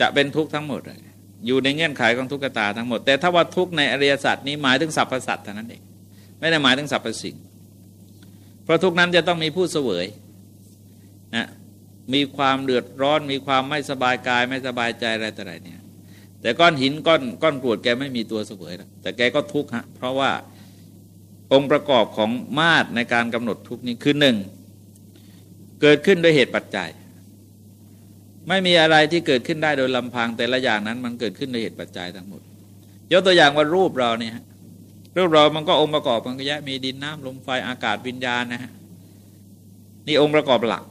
จะเป็นทุกข์ทั้งหมดเลยอยู่ในเงื่อนไขของทุกขตาทั้งหมด แต่ถ้าว่าทุกข์ในอริยสัจนี้หมายถึงสรรพสัตว์เท่านั้นเองไม่ได้หมายถึงสรรพสิ่ง เพราะทุกนั้นจะต้องมีผู้เสวยนะมีความเดือดร้อนมีความไม่สบายกายไม่สบายใจอะไรต่ออะไรเนี่ย แต่ก้อนหินก้อนก้อนกรวดแกไม่มีตัวเสวยแต่แกก็ทุกข์ฮะเพราะว่าองค์ประกอบของมาตรในการกำหนดทุกข์นี้คือหนึ่งเกิดขึ้นด้วยเหตุปัจจัย ไม่มีอะไรที่เกิดขึ้นได้โดยลำพัง แต่ละอย่างนั้นมันเกิดขึ้นด้วยเหตุปัจจัยทั้งหมด ยกตัวอย่างว่ารูปเราเนี่ยรูปเรามันก็องค์ประกอบมันก็แยะมีดินน้ำลมไฟอากาศวิญญาณนะฮะนี่องค์ประกอบหลัก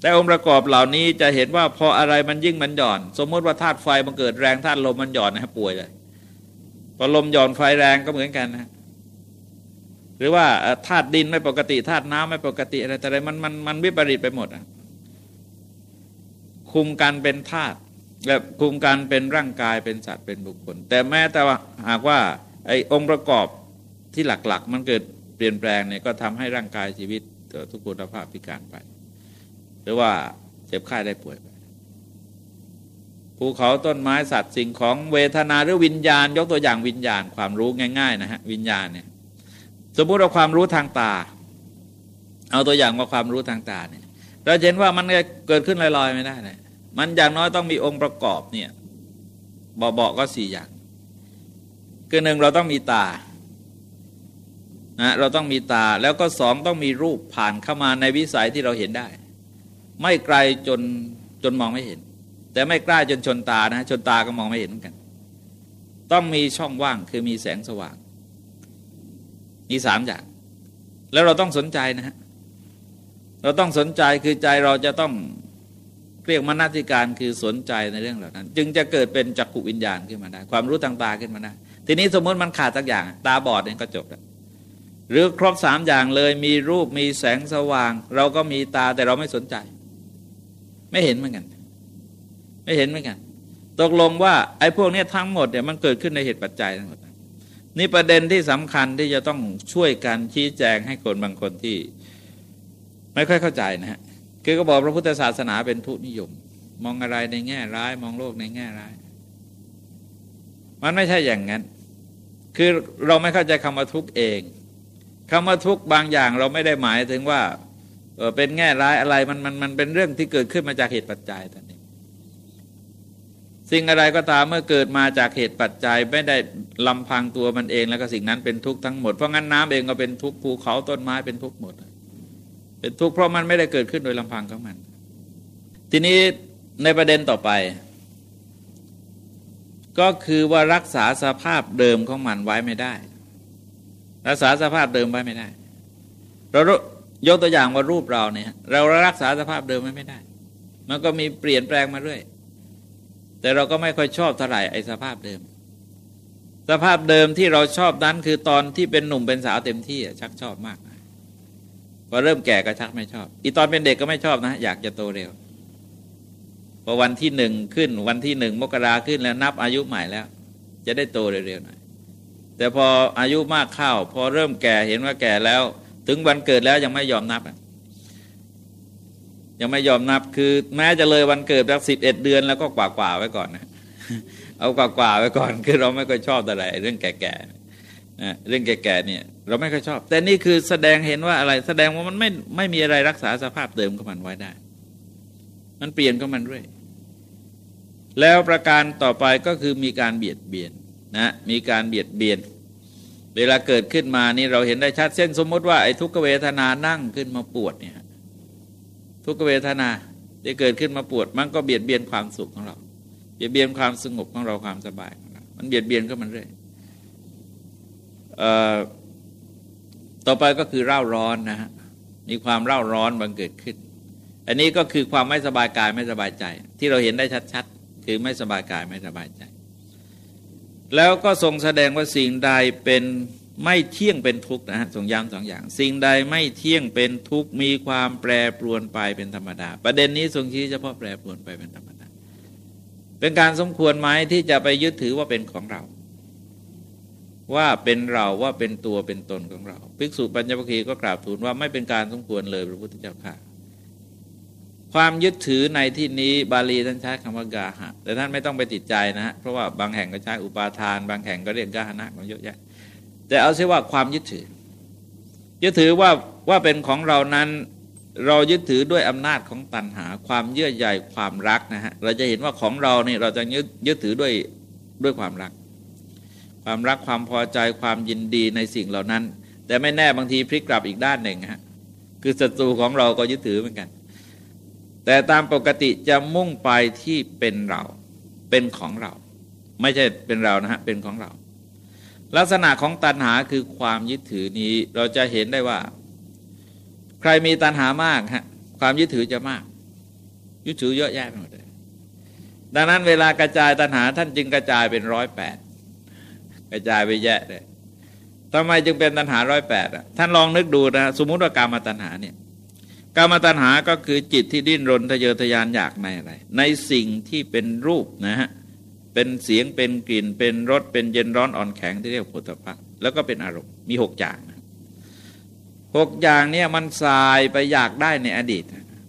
แต่องค์ประกอบเหล่านี้จะเห็นว่าพออะไรมันยิ่งมันหย่อน สมมติว่าธาตุไฟมันเกิดแรงธาตุลมมันหย่อนนะฮะป่วยเลยพอลมหย่อนไฟแรงก็เหมือนกันนะหรือว่าธาตุดินไม่ปกติธาตุน้ำไม่ปกติอะไรแต่อะไรมันมันมันวิปริตไปหมดอะ คุมกันเป็นธาตุแบบคุมกันเป็นร่างกายเป็นสัตว์เป็นบุคคล แต่แม้แต่ว่าหากว่าไอ้องค์ประกอบที่หลักๆ มันเกิดเปลี่ยนแปลงเนี่ยก็ทำให้ร่างกายชีวิตทุกคุณภาพพิการไป หรือว่าเจ็บไข้ได้ป่วยไปภูเขาต้นไม้สัตว์สิ่งของเวทนาหรือวิญญาณ ยกตัวอย่างวิญญาณความรู้ง่ายๆนะฮะวิญญาณเนี่ยสมมุติเราความรู้ทางตา เอาตัวอย่างว่าความรู้ทางตาเนี่ยเราเห็นว่ามันเกิดขึ้นลอยๆไม่ได้เลย มันอย่างน้อยต้องมีองค์ประกอบเนี่ยเบอกๆก็สี่อย่างคือหนึ่งเราต้องมีตานะเราต้องมีตาแล้วก็สองต้องมีรูปผ่านเข้ามาในวิสัยที่เราเห็นได้ ไม่ไกลจนจนมองไม่เห็น แต่ไม่กล้าจนชนตานะ ชนตาก็มองไม่เห็นเหมือนกัน ต้องมีช่องว่างคือมีแสงสว่าง มีสามอย่าง แล้วเราต้องสนใจนะฮะเราต้องสนใจคือใจเราจะต้อง เรียกมนติการคือสนใจในเรื่องเหล่านั้น จึงจะเกิดเป็นจักขุวิญญาณขึ้นมาได้ ความรู้ทางตาขึ้นมาได้ ทีนี้สมมติมันขาดสักอย่างตาบอดเนี่ยก็จบแล้วหรือครบสามอย่างเลยมีรูปมีแสงสว่าง เราก็มีตาแต่เราไม่สนใจ ไม่เห็นเหมือนกัน ไม่เห็นเหมือนกัน ตกลงว่าไอ้พวกนี้ทั้งหมดเนี่ยมันเกิดขึ้นในเหตุปัจจัยทั้งหมดนี่ประเด็นที่สำคัญที่จะต้องช่วยกันชี้แจงให้คนบางคนที่ ไม่ค่อยเข้าใจนะฮะ คือก็บอกพระพุทธศาสนาเป็นทุนิยม มองอะไรในแง่ร้าย มองโลกในแง่ร้าย มันไม่ใช่อย่างนั้น คือเราไม่เข้าใจคำว่าทุกเองคำว่าทุกบางอย่างเราไม่ได้หมายถึงว่าเป็นแง่ร้ายอะไรมันมันมันเป็นเรื่องที่เกิดขึ้นมาจากเหตุปัจจัยท่านเองสิ่งอะไรก็ตามเมื่อเกิดมาจากเหตุปัจจัยไม่ได้ลำพังตัวมันเองแล้วก็สิ่งนั้นเป็นทุกข์ทั้งหมดเพราะงั้นน้ำเองก็เป็นทุกข์ภูเขาต้นไม้เป็นทุกข์หมดเเป็นทุกข์เพราะมันไม่ได้เกิดขึ้นโดยลำพังของมัน ทีนี้ในประเด็นต่อไป ก็คือว่ารักษาสภาพเดิมของมันไว้ไม่ได้ รักษาสภาพเดิมไว้ไม่ได้ เรายกตัวอย่างว่ารูปเราเนี่ย เรารักษาสภาพเดิมไว้ไม่ได้ มันก็มีเปลี่ยนแปลงมาเรื่อยแต่เราก็ไม่ค่อยชอบเท่าไหร่ไอ้สภาพเดิม สภาพเดิมที่เราชอบนั้นคือตอนที่เป็นหนุ่มเป็นสาวเต็มที่ชักชอบมาก อเริ่มแก่ก็ชักไม่ชอบ อีตอนเป็นเด็กก็ไม่ชอบนะ อยากจะโตเร็วพอวันที่หนึ่งขึ้นวันที่หนึ่งมกราขึ้นแล้วนับอายุใหม่แล้ว จะได้โตเร็วๆหน่อยแต่พออายุมากเข้า พอเริ่มแก่เห็นว่าแก่แล้ว ถึงวันเกิดแล้วยังไม่ยอมนับยังไม่ยอมนับคือ แม้จะเลยวันเกิดแบบสิบเอ็ดเดือนแล้วก็กว่ากว่าไว้ก่อนนะเอากว่ากว่าไว้ก่อนคือเราไม่ค่อยชอบอะไรเรื่องแก่ๆ เรื่องแก่ๆเนี่ยเราไม่ค่อยชอบ แต่นี่คือแสดงเห็นว่าอะไร แสดงว่ามันไม่ไม่มีอะไรรักษาสภาพเดิมของมันไว้ได้ มันเปลี่ยนของมันเรื่อย แล้วประการต่อไปก็คือมีการเบียดเบียนนะมีการเบียดเบียน เวลาเกิดขึ้นมานี่เราเห็นได้ชัดเส้นสมมติว่าไอ้ทุกขเวทนานั่งขึ้นมาปวดเนี่ยทุกขเวทนาที่เกิดขึ้นมาปวด มันก็เบียดเบียนความสุขของเรา เบียดเบียนความสงบของเราความสบายของเรามันเบียดเบียนก็มันเรื่อย ต่อไปก็คือเร่าร้อนนะฮะมีความเร่าร้อนบังเกิดขึ้น อันนี้ก็คือความไม่สบายกายไม่สบายใจ ที่เราเห็นได้ชัดๆ คือไม่สบายกายไม่สบายใจ แล้วก็ทรงแสดงว่าสิ่งใดเป็นไม่เที่ยงเป็นทุกข์นะฮะทรงย้ำสองอย่าง สิ่งใดไม่เที่ยงเป็นทุกข์มีความแปรปรวนไปเป็นธรรมดา ประเด็นนี้ทรงชี้เฉพาะแปรปรวนไปเป็นธรรมดา เป็นการสมควรไหมที่จะไปยึดถือว่าเป็นของเรา ว่าเป็นเราว่าเป็นตัวเป็นตนของเรา ภิกษุปัญญวคีก็กราบทูลว่าไม่เป็นการสมควรเลยพระพุทธเจ้าค่ะความยึดถือในที่นี้บาลีท่านใช้คำว่ากาหะ แต่ท่านไม่ต้องไปติดใจนะฮะเพราะว่าบางแห่งก็ใช้อุปาทาน บางแห่งก็เรียกกาหนะของเยอะแยะแต่เอาเสียว่าความยึดถือ ยึดถือว่าว่าเป็นของเรานั้นเรายึดถือด้วยอำนาจของตัณหา ความเยื่อใยความรักนะฮะเราจะเห็นว่าของเราเนี่ยเราจะยึดยึดถือด้วยด้วยความรัก ความรักความพอใจความยินดีในสิ่งเหล่านั้น แต่ไม่แน่บางทีพลิกกลับอีกด้านหนึ่งฮะคือศัตรูของเราก็ยึดถือเหมือนกัน แต่ตามปกติจะมุ่งไปที่เป็นเราเป็นของเรา ไม่ใช่เป็นเรานะฮะเป็นของเรา ลักษณะของตัณหาคือความยึดถือนี้เราจะเห็นได้ว่า ใครมีตัณหามากฮะความยึดถือจะมาก ยึดถือเยอะแยะไปหมดเลยดังนั้นเวลากระจายตัณหาท่านจึงกระจายเป็นร้อยแปด กระจายไปแยะเลยทำไมจึงเป็นตัณหาร้อยแปดอะท่านลองนึกดูนะสมมุติว่าการมาตัณหาเนี่ยการมาตัณหาก็คือจิตที่ดิ้นรนทะเยอทะยานอยากในอะไร ในสิ่งที่เป็นรูปนะฮะเป็นเสียงเป็นกลิ่น เป็นรสเป็นเย็นร้อนอ่อนแข็งที่เรียกผลิภัณฑ์แล้วก็เป็นอารมณ์มีหกอย่างหกอย่างเนี่ยมันสายไปอยากได้ในอดีต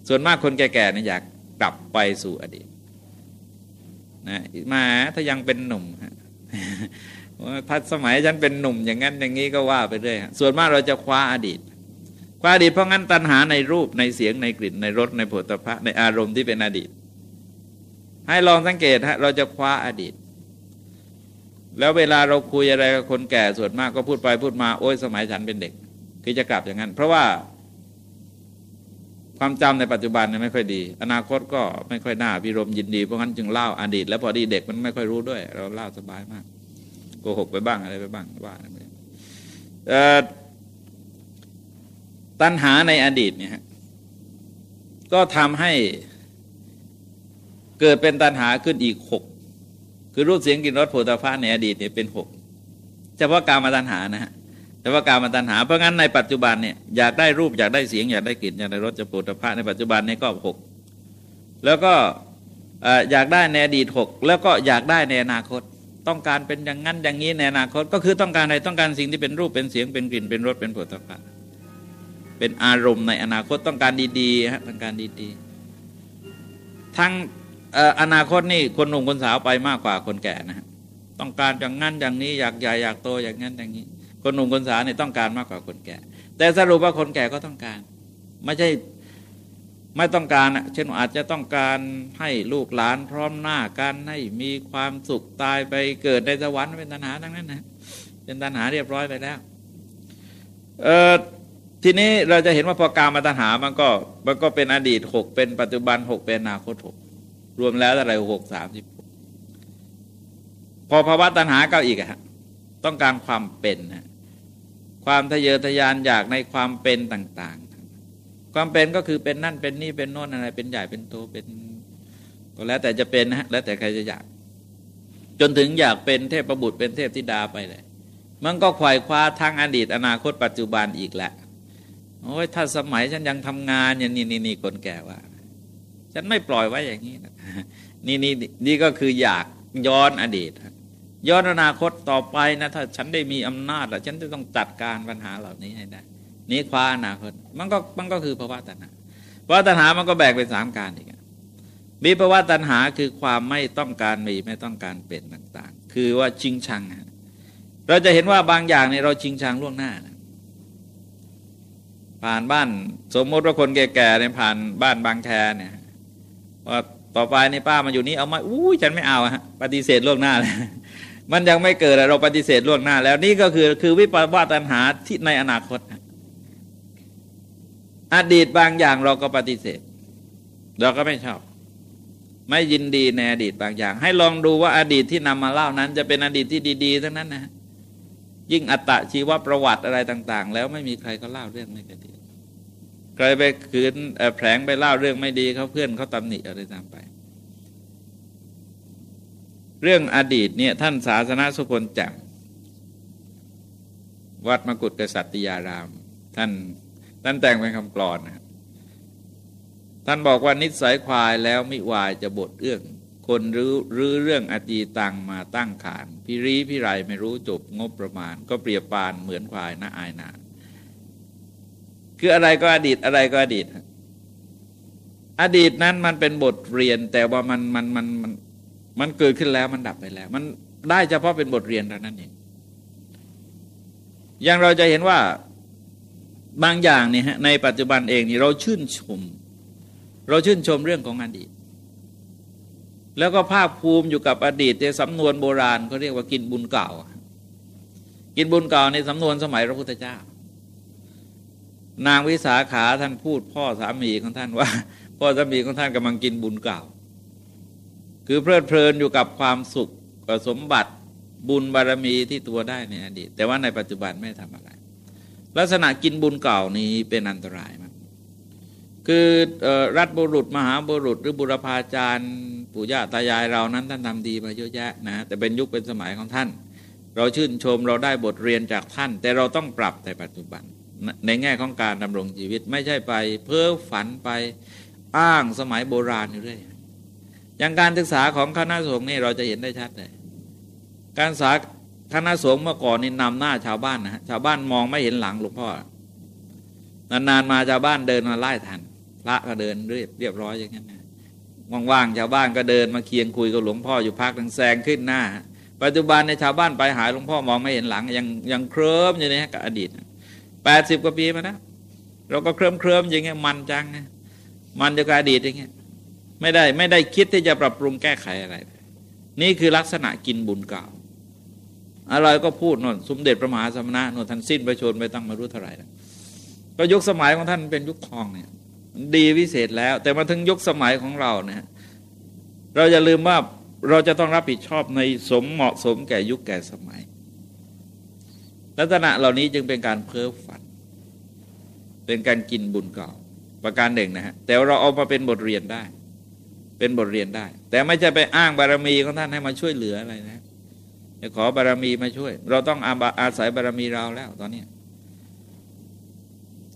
ส่วนมากคนแก่ๆเนี่ยอยากกลับไปสู่อดีตนะมาถ้ายังเป็นหนุ่ม พัดสมัยฉันเป็นหนุ่มอย่างนั้นอย่างนี้ก็ว่าไปเรื่อยส่วนมากเราจะคว้าอดีต คว้าอดีตเพราะงั้นตัณหาในรูปในเสียงในกลิ่นในรสในผลิภัณฑ์ในอารมณ์ที่เป็นอดีต ให้ลองสังเกตฮะเราจะคว้าอดีต แล้วเวลาเราคุยอะไรกับคนแก่ส่วนมากก็พูดไปพูดมาโอ้ยสมัยฉันเป็นเด็ก คือจะกลับอย่างนั้น เพราะว่าความจำในปัจจุบันเนี่ยไม่ค่อยดี อนาคตก็ไม่ค่อยน่าพิรมยินดี เพราะงั้นจึงเล่าอดีต แล้วพอดีเด็กมันไม่ค่อยรู้ด้วย เราเล่าสบายมาก กหกไปบ้างอะไรไปบ้างว่าตัณหาในอดีตเนี่ยก็ทำให้เกิดเป็นตัณหาขึ้นอีกหกคือรูปเสียงกลิ่นรสโผฏฐัพในอดีตเนี่ยเป็นหกเฉพาะการมาตัณหานะฮะเฉพาะการมาตัณหาเพราะงั้นในปัจจุบันเนี่ยอยากได้รูปอยากได้เสียงอยากได้กลิ่นอยากได้รสจะโผฏฐัพในปัจจุบันนี้ก็หกแล้วก็อยากได้ในอดีตหกแล้วก็อยากได้ในอนาคต ต้องการเป็นอย่างนั้นอย่างนี้ในอนาคตก็คือต้องการอะไรต้องการสิ่งที่เป็นรูปเป็นเสียงเป็นกลิ่นเป็นรสเป็นโผฏฐัพเป็นอารมณ์ในอนาคตต้องการดีๆฮะต้องการดีๆทั้งอนาคตนี่คนหนุ่มคนสาวไปมากกว่าคนแก่นะฮะต้องการอย่างนั้นอย่างนี้อยากใหญ่อยากโตอย่างนั้นอย่างนี้ คนหนุ่มคนสาวเนี่ยต้องการมากกว่าคนแก่ แต่สรุปว่าคนแก่ก็ต้องการ ไม่ใช่ ไม่ต้องการเช่นอาจจะต้องการให้ลูกหลานพร้อมหน้ากันให้มีความสุขตายไปเกิดในสวรรค์เป็นตัณหาทั้งนั้นนะเป็นตัณหาเรียบร้อยไปแล้วเออทีนี้เราจะเห็นว่าพอการมาตัณหามันก็มันก็เป็นอดีตหกเป็นปัจจุบันหกเป็นอนาคตหกรวมแล้วอะไรหกสามสิบพอภาวะตัณหาเก้าอีกอะต้องการความเป็นนะความทะเยอทะยานอยากในความเป็นต่าง ความเป็นก็คือเป็นนั่นเป็นนี่เป็นโน่นอะไร เป็นใหญ่เป็นโตเป็นก็แล้วแต่จะเป็นนะฮะแล้วแต่ใครจะอยาก จนถึงอยากเป็นเทพประบุตรเป็นเทพธิดาไปเลย มันก็ขวายคว้าทั้งอดีต อนาคตปัจจุบันอีกแหละโอ้ยถ้าสมัยฉันยังทำงานอย่างนี้นี่นี่คนแก่ว่า ฉันไม่ปล่อยไว้อย่างนี้นะนี่นี่นี่ก็คืออยากย้อนอดีตย้อนอนาคตต่อไปนะถ้าฉันได้มีอำนาจแล้วฉันจะต้องจัดการปัญหาเหล่านี้ให้ได้ นี้คว้าอนาคตมันก็มันก็คือภาวะตัณหาภาวะตัณหามันก็แบ่งเป็นสามการอีกมีภาวะตัณหาคือความไม่ต้องการมีไม่ต้องการเป็นต่าง ๆ คือว่าชิงชัง เราจะเห็นว่าบางอย่างเนี่ยเราชิงชังล่วงหน้าผ่านบ้านสมมติว่าคนแก่ๆเนี่ยผ่านบ้านบางแคเนี่ยว่าต่อไปในป้ามาอยู่นี้เอามาอู้ฉันไม่เอาฮะปฏิเสธล่วงหน้าเลยมันยังไม่เกิดเราปฏิเสธล่วงหน้า แล้วนี่ก็คือคือวิปวาตัณหาที่ในอนาคต อดีตบางอย่างเราก็ปฏิเสธ เราก็ไม่ชอบ ไม่ยินดีในอดีตบางอย่าง ให้ลองดูว่าอดีตที่นำมาเล่านั้น จะเป็นอดีตที่ดีๆทั้งนั้นนะยิ่งอัตชีวประวัติอะไรต่าง ๆ แล้วไม่มีใครก็เล่าเรื่องไม่ดีใครไปคืนแผลงไปเล่าเรื่องไม่ดีเขาเพื่อนเขาตำหนิอะไรตามไป เรื่องอดีตเนี่ยท่านศาสนาสุพลแจ่มวัดมกุฎกษัตริยาราม ท่าน ท่านแต่งเป็นคำกรอนนะท่านบอกว่านิสัยควายแล้วมิวายจะบทเอื้อง คนรื้อรื้อเรื่องอดีตังมาตั้งขานพิรีพิไรไม่รู้จบงบประมาณ ก็เปรียบปานเหมือนควายน่าอายนาคืออะไรก็อดีตอะไรก็อดีต อดีตนั้นมันเป็นบทเรียนแต่ว่ามันมันมันมันมันเกิดขึ้นแล้วมันดับไปแล้ว มันได้เฉพาะเป็นบทเรียนเท่านั้นเองอย่างเราจะเห็นว่า บางอย่างเนี่ยฮะในปัจจุบันเองนี่เราชื่นชม เราชื่นชมเรื่องของอดีต แล้วก็ภาคภูมิอยู่กับอดีตในสำนวนโบราณเขาเรียกว่ากินบุญเก่า กินบุญเก่าในสำนวนสมัยพระพุทธเจ้า นางวิสาขาท่านพูดพ่อสามีของท่านว่า พ่อสามีของท่านกำลังกินบุญเก่า คือเพลิดเพลินอยู่กับความสุขสมบัติบุญบารมีที่ตัวได้ในอดีต แต่ว่าในปัจจุบันไม่ทำอะไร ลักษณะกินบุญเก่านี้เป็นอันตรายมากคือรัฐบุรุษมหาบุรุษ หรือบุรพาจารย์ปู่ย่าตายายเรานั้นท่านทำดีมาเยอะแยะนะแต่เป็นยุคเป็นสมัยของท่าน เราชื่นชมเราได้บทเรียนจากท่าน แต่เราต้องปรับในปัจจุบันในแง่ของการดำรงชีวิตไม่ใช่ไป เพ้อฝันไปอ้างสมัยโบราณอยู่เรื่อยอย่างการศึกษาของคณะสงฆ์นี่เราจะเห็นได้ชัดเลยการศึกษา คณะสงฆ์เมื่อก่อนนี่นำหน้าชาวบ้านนะฮะชาวบ้านมองไม่เห็นหลังหลวงพ่อนานๆมาชาวบ้านเดินมาไล่ทัน พระก็เดินเรียบเรียบร้อยอย่างนั้นนะว่างๆชาวบ้านก็เดินมาเคียงคุยกับหลวงพ่ออยู่พักทั้งแซงขึ้นหน้า ปัจจุบันในชาวบ้านไปหายหลวงพ่อมองไม่เห็นหลังยังยังเคลิ้มอยู่ในกับอดีตแปดสิบกว่าปีมาแล้วเราก็เคลิ้มเคลิ้มอย่างเงี้ยมันจังมันจะกับอดีตอย่างเงี้ยไม่ได้ไม่ได้คิดที่จะปรับปรุงแก้ไขอะไร นี่คือลักษณะกินบุญเก่า อะไรก็พูดนนสมเด็จพระมหาสมณะนนท่านสิ้นประชนไปตั้งมารู้เท่าไหร่ก็ยุคสมัยของท่านเป็นยุคทองเนี่ยดีวิเศษแล้ว แต่มาถึงยุคสมัยของเราเนี่ยเราจะลืมว่าเราจะต้องรับผิดชอบในสมเหมาะสมแก่ยุคแก่สมัย ลักษณะเหล่านี้จึงเป็นการเพ้อฝัน เป็นการกินบุญเก่าประการหนึ่งนะฮะแต่เราเอามาเป็นบทเรียนได้ เป็นบทเรียนได้ แต่ไม่ใช่ไปอ้างบารมีของท่านให้มาช่วยเหลืออะไรนะ จะขอบารมีมาช่วย เราต้องอาอาศัยบารมีเราแล้วตอนนี้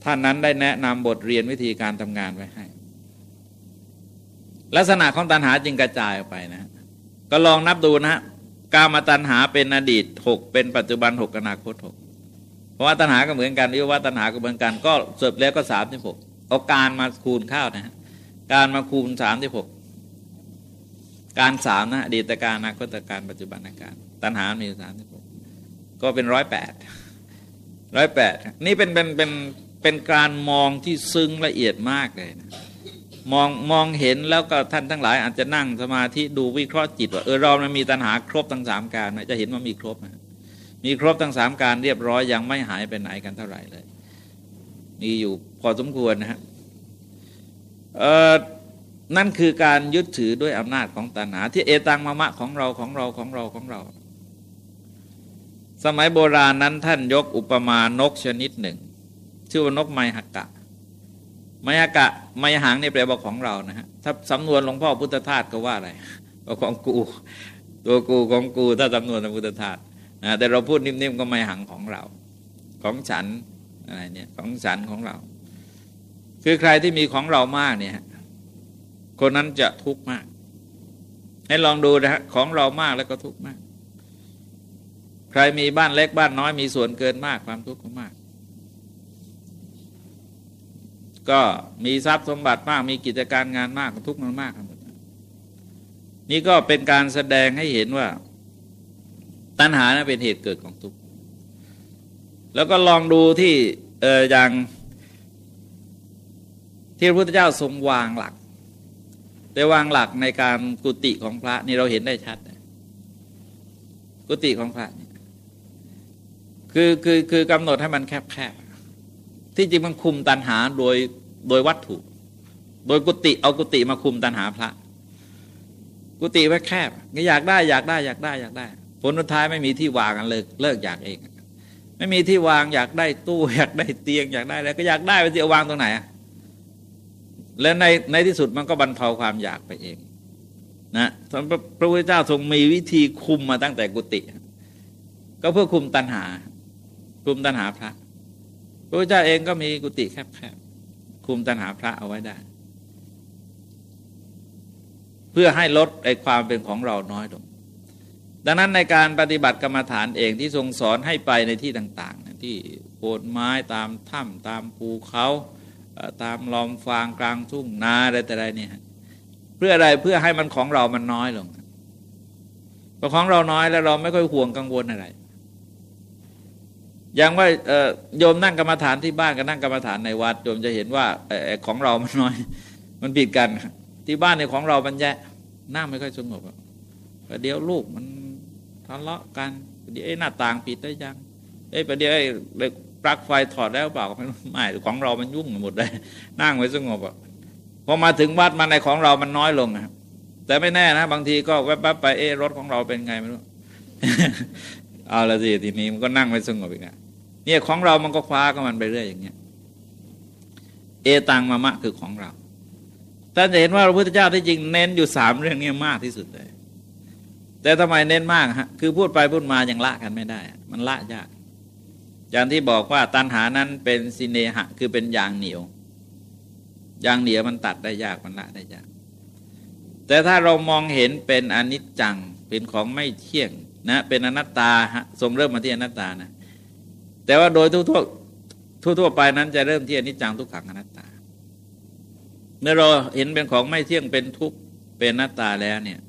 ท่านนั้นได้แนะนำบทเรียนวิธีการทำงานไว้ให้ ลักษณะของตัณหาจึงกระจายออกไปนะ ก็ลองนับดูนะกามาตัณหาเป็นอดีตหกเป็นปัจจุบันหกอนาคตหกเพราะว่าตัณหาก็เหมือนกันวิวัฒตัณหาก็เหมือนกัน ก็เสร็จแล้วก็สามสิบหกเอาการมาคูณข้าวนะฮะการมาคูณสามสิบหกการสามนะอดีตการอนาคตการปัจจุบันการ ตัณหา มีสามสิบหกก็เป็นร้อยแปดร้อยแปดนี่เป็นเป็นเป็นเป็นการมองที่ซึ้งละเอียดมากเลยนะมองมองเห็นแล้วก็ท่านทั้งหลาย อาจจะนั่งสมาธิดูวิเคราะห์จิตว่าเออเรามันมีตัณหาครบทั้งสามการนะจะเห็นว่ามีครบนะมีครบทั้งสามการเรียบร้อยยังไม่หายไปไหนกันเท่าไหร่เลยมีอยู่พอสมควรนะฮะเออนั่นคือการยึดถือด้วยอำนาจของตัณหา ที่เอตังมะมะของเราของเราของเราของเรา สมัยโบราณนั้นท่านยกอุปมา นกชนิดหนึ่ง ชื่อว่านกไมหักกะ ไมหักกะ ไมหังนี่แปลว่าของเรานะฮะ ถ้าสำนวนหลวงพ่อพุทธทาสก็ว่าอะไรว่าของกู ตัวกูของกู ถ้าสำนวนพุทธทาสนะแต่เราพูดนิ่มๆก็ไมหังของเรา ของฉันอะไรเนี่ยของฉันของเรา คือใครที่มีของเรามากเนี่ยคนนั้นจะทุกข์มาก ให้ลองดูนะฮะของเรามากแล้วก็ทุกข์มาก ใครมีบ้านเล็กบ้านน้อยมีส่วนเกินมากความทุกข์ก็มาก ก็มีทรัพย์สมบัติมากมีกิจการงานมากทุกข์มันมากทั้งหมดนี่ก็เป็นการแสดงให้เห็นว่า ตัณหานะเป็นเหตุเกิดของทุกข์แล้วก็ลองดูที่เอออย่างที่พระพุทธเจ้าทรงวางหลัก แต่วางหลักในการกุฏิของพระนี่เราเห็นได้ชัด กุฏิของพระนี่ คือคือคือกำหนดให้มันแคบแคบที่จริงมันคุมตันหาโดยโดยวัตถุ โดยกุฏิเอากุฏิมาคุมตันหาพระ กุฏิไว้แคบอยากได้อยากได้อยากได้อยากได้ ผลสุดท้ายไม่มีที่วางกันเลิกเลิกอยากเอง ไม่มีที่วางอยากได้ตู้อยากได้เตียงอยากได้แล้วก็อยากได้ไปจะวางตรงไหนอะและในในที่สุดมันก็บรรเทาความอยากไปเองนะพระพุทธเจ้าทรงมีวิธีคุมมาตั้งแต่กุฏิก็เพื่อคุมตัณหา คุมตัณหาพระพระพุทธเจ้าเองก็มีกุฏิแคบๆคุมตัณหาพระเอาไว้ได้ เพื่อให้ลดไอความเป็นของเราน้อยลงดังนั้นในการปฏิบัติกรรมฐานเองที่ทรงสอนให้ไปในที่ต่าง ๆ ที่โคนไม้ตามถ้ำตามภูเขาตามลอมฟางกลางทุ่งนาอะไรแต่ไรเนี่ยเพื่ออะไรเพื่อให้มันของเรามันน้อยลงพอของเราน้อยแล้วเราไม่ค่อยห่วงกังวลอะไร อย่างว่าโยมนั่งกรรมฐานที่บ้านกับนั่งกรรมฐานในวัดโยมจะเห็นว่าของเรามันน้อย มันผิดกัน ที่บ้านในของเรามันแย่นั่งไม่ค่อยสงบประเดี๋ยวลูกมันทะเลาะกันเดี๋ยวหน้าต่างปิดได้ยังเอ้ประเดี๋ยวไอ้ปลั๊กไฟถอดแล้วเปล่าไม่ไม่ของเรามันยุ่งหมดเลยนั่งไว้สงบอะพอมาถึงวัดมาในของเรามันน้อยลงครับแต่ไม่แน่นะ บางทีก็แวบๆไปเอรถของเราเป็นไงไม่รู้เอาละสิทีนี้มันก็นั่งไว้สงบอีกอะ เนี่ยของเรามันก็คว้าก็มันไปเรื่อยอย่างเงี้ยเอตังมามะคือของเราท่านจะเห็นว่าพระพุทธเจ้าที่จริงเน้นอยู่สามเรื่องนี้มากที่สุดเลย แต่ทำไมเน้นมากฮะคือพูดไปพูดมายังละกันไม่ได้ มันละยาก อย่างที่บอกว่าตัณหานั้นเป็นสิเนหะ คือเป็นยางเหนียว ยางเหนียวมันตัดได้ยากมันละได้ยาก แต่ถ้าเรามองเห็นเป็นอนิจจังเป็นของไม่เที่ยงนะ เป็นอนัตตาฮะทรงเริ่มมาที่อนัตตานะ แต่ว่าโดยทั่วทั่วทั่วไปนั้นจะเริ่มที่อนิจจังทุกขังอนัตตา เมื่อเราเห็นเป็นของไม่เที่ยงเป็นทุกข์เป็นอนัตตาแล้วเนี่ย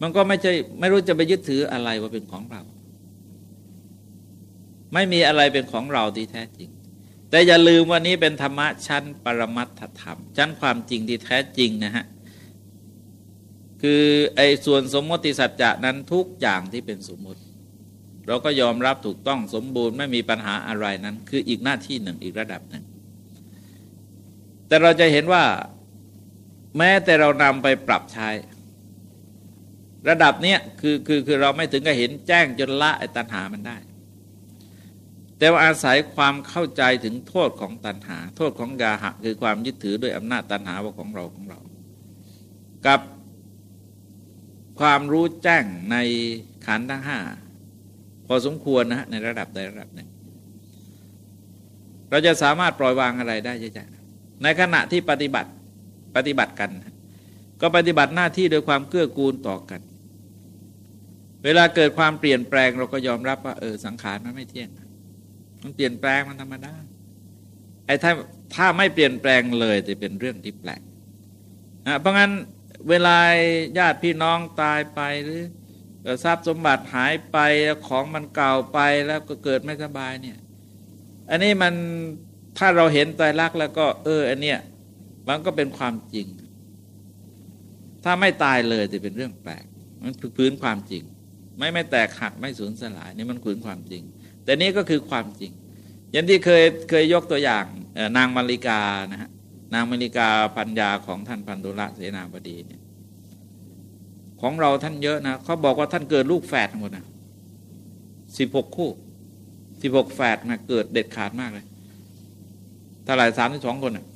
มันก็ไม่ใช่ไม่รู้จะไปยึดถืออะไรว่าเป็นของเรา ไม่มีอะไรเป็นของเราที่แท้จริง แต่อย่าลืมว่านี้เป็นธรรมะชั้นปรมัตถธรรม ชั้นความจริงที่แท้จริงนะฮะคือไอ้ส่วนสมมติสัจจะนั้นทุกอย่างที่เป็นสมมติ เราก็ยอมรับถูกต้องสมบูรณ์ไม่มีปัญหาอะไรนั้น คืออีกหน้าที่หนึ่งอีกระดับหนึ่ง แต่เราจะเห็นว่าแม้แต่เรานำไปปรับใช้ ระดับเนี้ยคือคือคือเราไม่ถึงกับเห็นแจ้งจนละไอ้ตัณหามันได้ แต่ว่าอาศัยความเข้าใจถึงโทษของตัณหา โทษของกาหะคือความยึดถือด้วยอำนาจตัณหาว่าของเราของเรา กับความรู้แจ้งในขันธ์ทั้งห้า อสมควรนะในระดับใดระดับหนึ่งเราจะสามารถปล่อยวางอะไรได้ใช่ไหมในขณะที่ปฏิบัติปฏิบัติกัน ก็ปฏิบัติหน้าที่โดยความเกื้อกูลต่อกัน เวลาเกิดความเปลี่ยนแปลงเราก็ยอมรับว่าเออสังขารมันไม่เที่ยง มันเปลี่ยนแปลงมันธรรมดาไอ้ถ้าถ้าไม่เปลี่ยนแปลงเลยจะเป็นเรื่องที่แปลกนะเพราะงั้นเวลาญาติพี่น้องตายไปหรือ ทรัพย์สมบัติหายไปของมันเก่าไปแล้วก็เกิดไม่สบายเนี่ย อันนี้มันถ้าเราเห็นตายรักแล้วก็ เออ อันเนี้ยมันก็เป็นความจริง ถ้าไม่ตายเลยจะเป็นเรื่องแปลก มันพื้นความจริง ไม่ไม่แตกหักไม่สูญสลายนี่มันพื้นความจริง แต่นี้ก็คือความจริง อย่างที่เคยเคยยกตัวอย่างนางมาริกานะฮะนางมาริกาปัญญาของท่านพันธุระเสนาบดีเนี่ย ของเราท่านเยอะนะเขาบอกว่าท่านเกิดลูกแฝดหมดนะสิบหกคู่สิบหกแฝดนะเกิดเด็ดขาดมากเลยเท่าไหร่สามที่สองคนนะ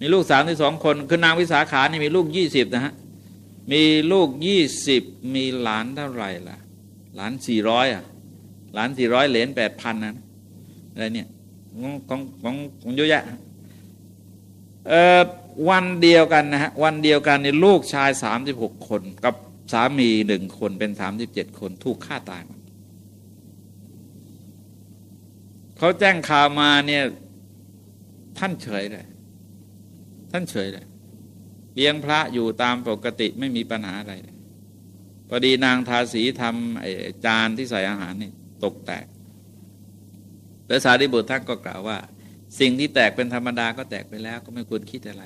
มีลูกสามที่สองคนคือนางวิสาขานี่มีลูกยี่สิบนะฮะมีลูกยี่สิบมีหลานเท่าไหร่ล่ะ หลานสี่ร้อยอะ หลานสี่ร้อยเหรียญแปดพันนะอะไรเนี่ยของของของเยอะแยะเอ่อวันเดียวกันนะฮะวันเดียวกันในลูกชายสามสิบหกคนกับ สามีหนึ่งคนเป็นสามสิบเจ็ดคนถูกฆ่าตายเขาแจ้งข่าวมาเนี่ยท่านเฉยเลยท่านเฉยเลยเลี้ยงพระอยู่ตามปกติไม่มีปัญหาอะไรพอดีนางทาสีทำไอ้จานที่ใส่อาหารนี่ตกแตก แล้วสารีบุตรท่านก็กล่าวว่า สิ่งที่แตกเป็นธรรมดาก็แตกไปแล้วก็ไม่ควรคิดอะไร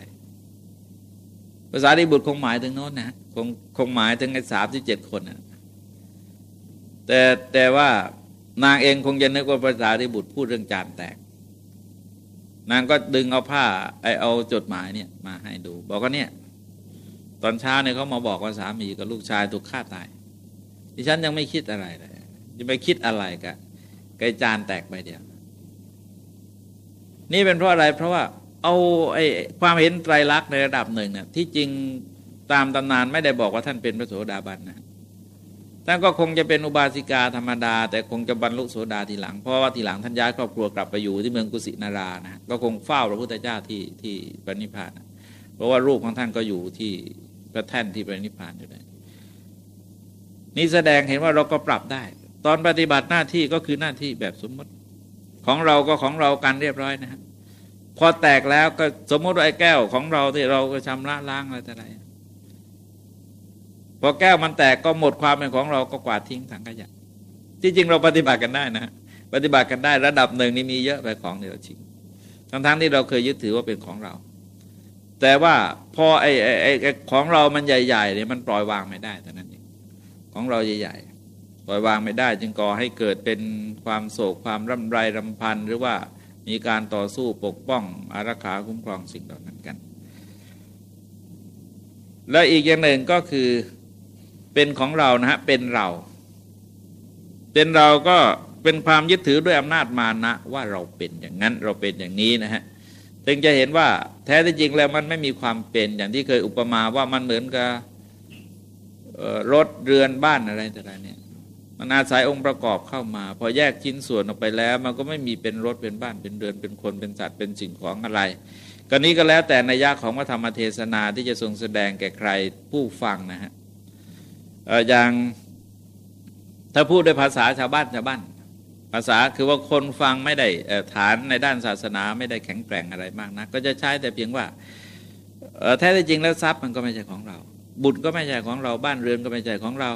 ภาษาดิบุตรคงหมายถึงโน้นนะคงคงหมายถึงไอ้สามที่เจ็ดคนนะแต่แต่ว่านางเองคงจะนึกว่าภาษาดิบุตรพูดเรื่องจานแตก นางก็ดึงเอาผ้าไอเอาจดหมายเนี่ยมาให้ดู บอกว่าเนี่ย ตอนเช้าเนี่ยเขามาบอกว่าสามีกับลูกชายถูกฆ่าตายดิฉันยังไม่คิดอะไรเลยจะไปคิดอะไรกับไก่จานแตกไปเดียว นี่เป็นเพราะอะไรเพราะว่า เอาไอ้ความเห็นไตรลักษณ์ในระดับหนึ่งเนี่ยที่จริงตามตำนานไม่ได้บอกว่าท่านเป็นพระโสดาบันนะท่านก็คงจะเป็นอุบาสิกาธรรมดา แต่คงจะบรรลุโสดาทีหลังเพราะว่าทีหลังท่านย้ายครอบครัวกลับไปอยู่ที่เมืองกุสินารานะก็คงเฝ้าพระพุทธเจ้าที่ที่ปณิพานเพราะว่ารูปของท่านก็อยู่ที่พระแท่นที่ปณิพานอยู่เลยนี่แสดงเห็นว่าเราก็ปรับได้ ตอนปฏิบัติหน้าที่ก็คือหน้าที่แบบสมมติของเราก็ของเรากันเรียบร้อยนะครับ พอแตกแล้วก็สมมติว่าไอ้แก้วของเราที่เราก็ชำระล้างอะไรแต่ไรพอแก้วมันแตกก็หมดความเป็นของเราก็กวาดทิ้งถังขยะที่จริงเราปฏิบัติกันได้นะ ปฏิบัติกันได้ระดับหนึ่งนี่มีเยอะไปของที่เราทิ้งทั้งทั้งที่เราเคยยึดถือว่าเป็นของเรา แต่ว่าพอไอ้ไอ้ไอ้ของเรามันใหญ่ๆเนี่ยมันปล่อยวางไม่ได้แต่นั้นเองของเราใหญ่ๆปล่อยวางไม่ได้ จึงก่อให้เกิดเป็นความโศกความร่ำไรรำพันหรือว่า มีการต่อสู้ปกป้องอารักขาคุ้มครองสิ่งเหล่านั้นกัน และอีกอย่างหนึ่งก็คือเป็นของเรานะฮะเป็นเรา เป็นเราก็เป็นความยึดถือด้วยอำนาจมานะว่าเราเป็นอย่างนั้นเราเป็นอย่างนี้นะฮะจึงจะเห็นว่าแท้ที่จริงแล้วมันไม่มีความเป็นอย่างที่เคยอุปมาว่ามันเหมือนกับรถเรือนบ้านอะไรแต่างๆเนี่ย มันอาศัยองค์ประกอบเข้ามา พอแยกชิ้นส่วนออกไปแล้ว มันก็ไม่มีเป็นรถเป็นบ้านเป็นเรือนเป็นคนเป็นสัตว์เป็นสิ่งของอะไรก็นี้ก็แล้วแต่ในยะของพระธรรมเทศนาที่จะทรงแสดงแก่ใครผู้ฟังนะฮะอย่างถ้าพูดด้วยภาษาชาวบ้านชาวบ้าน ภาษาคือว่าคนฟังไม่ได้ฐานในด้านศาสนาไม่ได้แข็งแกร่งอะไรมากนะก็จะใช้แต่เพียงว่าแท้จริงแล้วทรัพย์มันก็ไม่ใช่ของเรา บุญก็ไม่ใช่ของเราบ้านเรือนก็ไม่ใช่ของเรา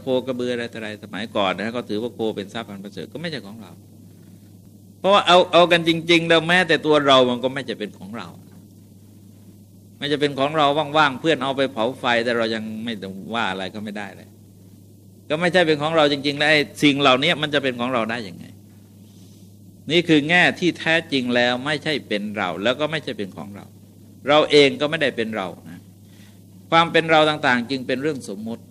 โคกระเบืออะไรต่ออะไรสมัยก่อนนะก็ถือว่าโคเป็นทรัพย์อันประเสริฐก็ไม่ใช่ของเรา เพราะว่าเอาเอากันจริง ๆ แล้วแม้แต่ตัวเรามันก็ไม่จะเป็นของเราไม่จะเป็นของเราว่างๆเพื่อนเอาไปเผาไฟแต่เรายังไม่ต้องว่าอะไรก็ไม่ได้เลย ก็ไม่ใช่เป็นของเราจริงๆแล้วไอ้สิ่งเหล่านี้มันจะเป็นของเราได้ยังไง นี่คือแง่ที่แท้จริงแล้วไม่ใช่เป็นเรา แล้วก็ไม่ใช่เป็นของเรา เราเองก็ไม่ได้เป็นเรานะความเป็นเราต่างๆ จึงเป็นเรื่องสมมติ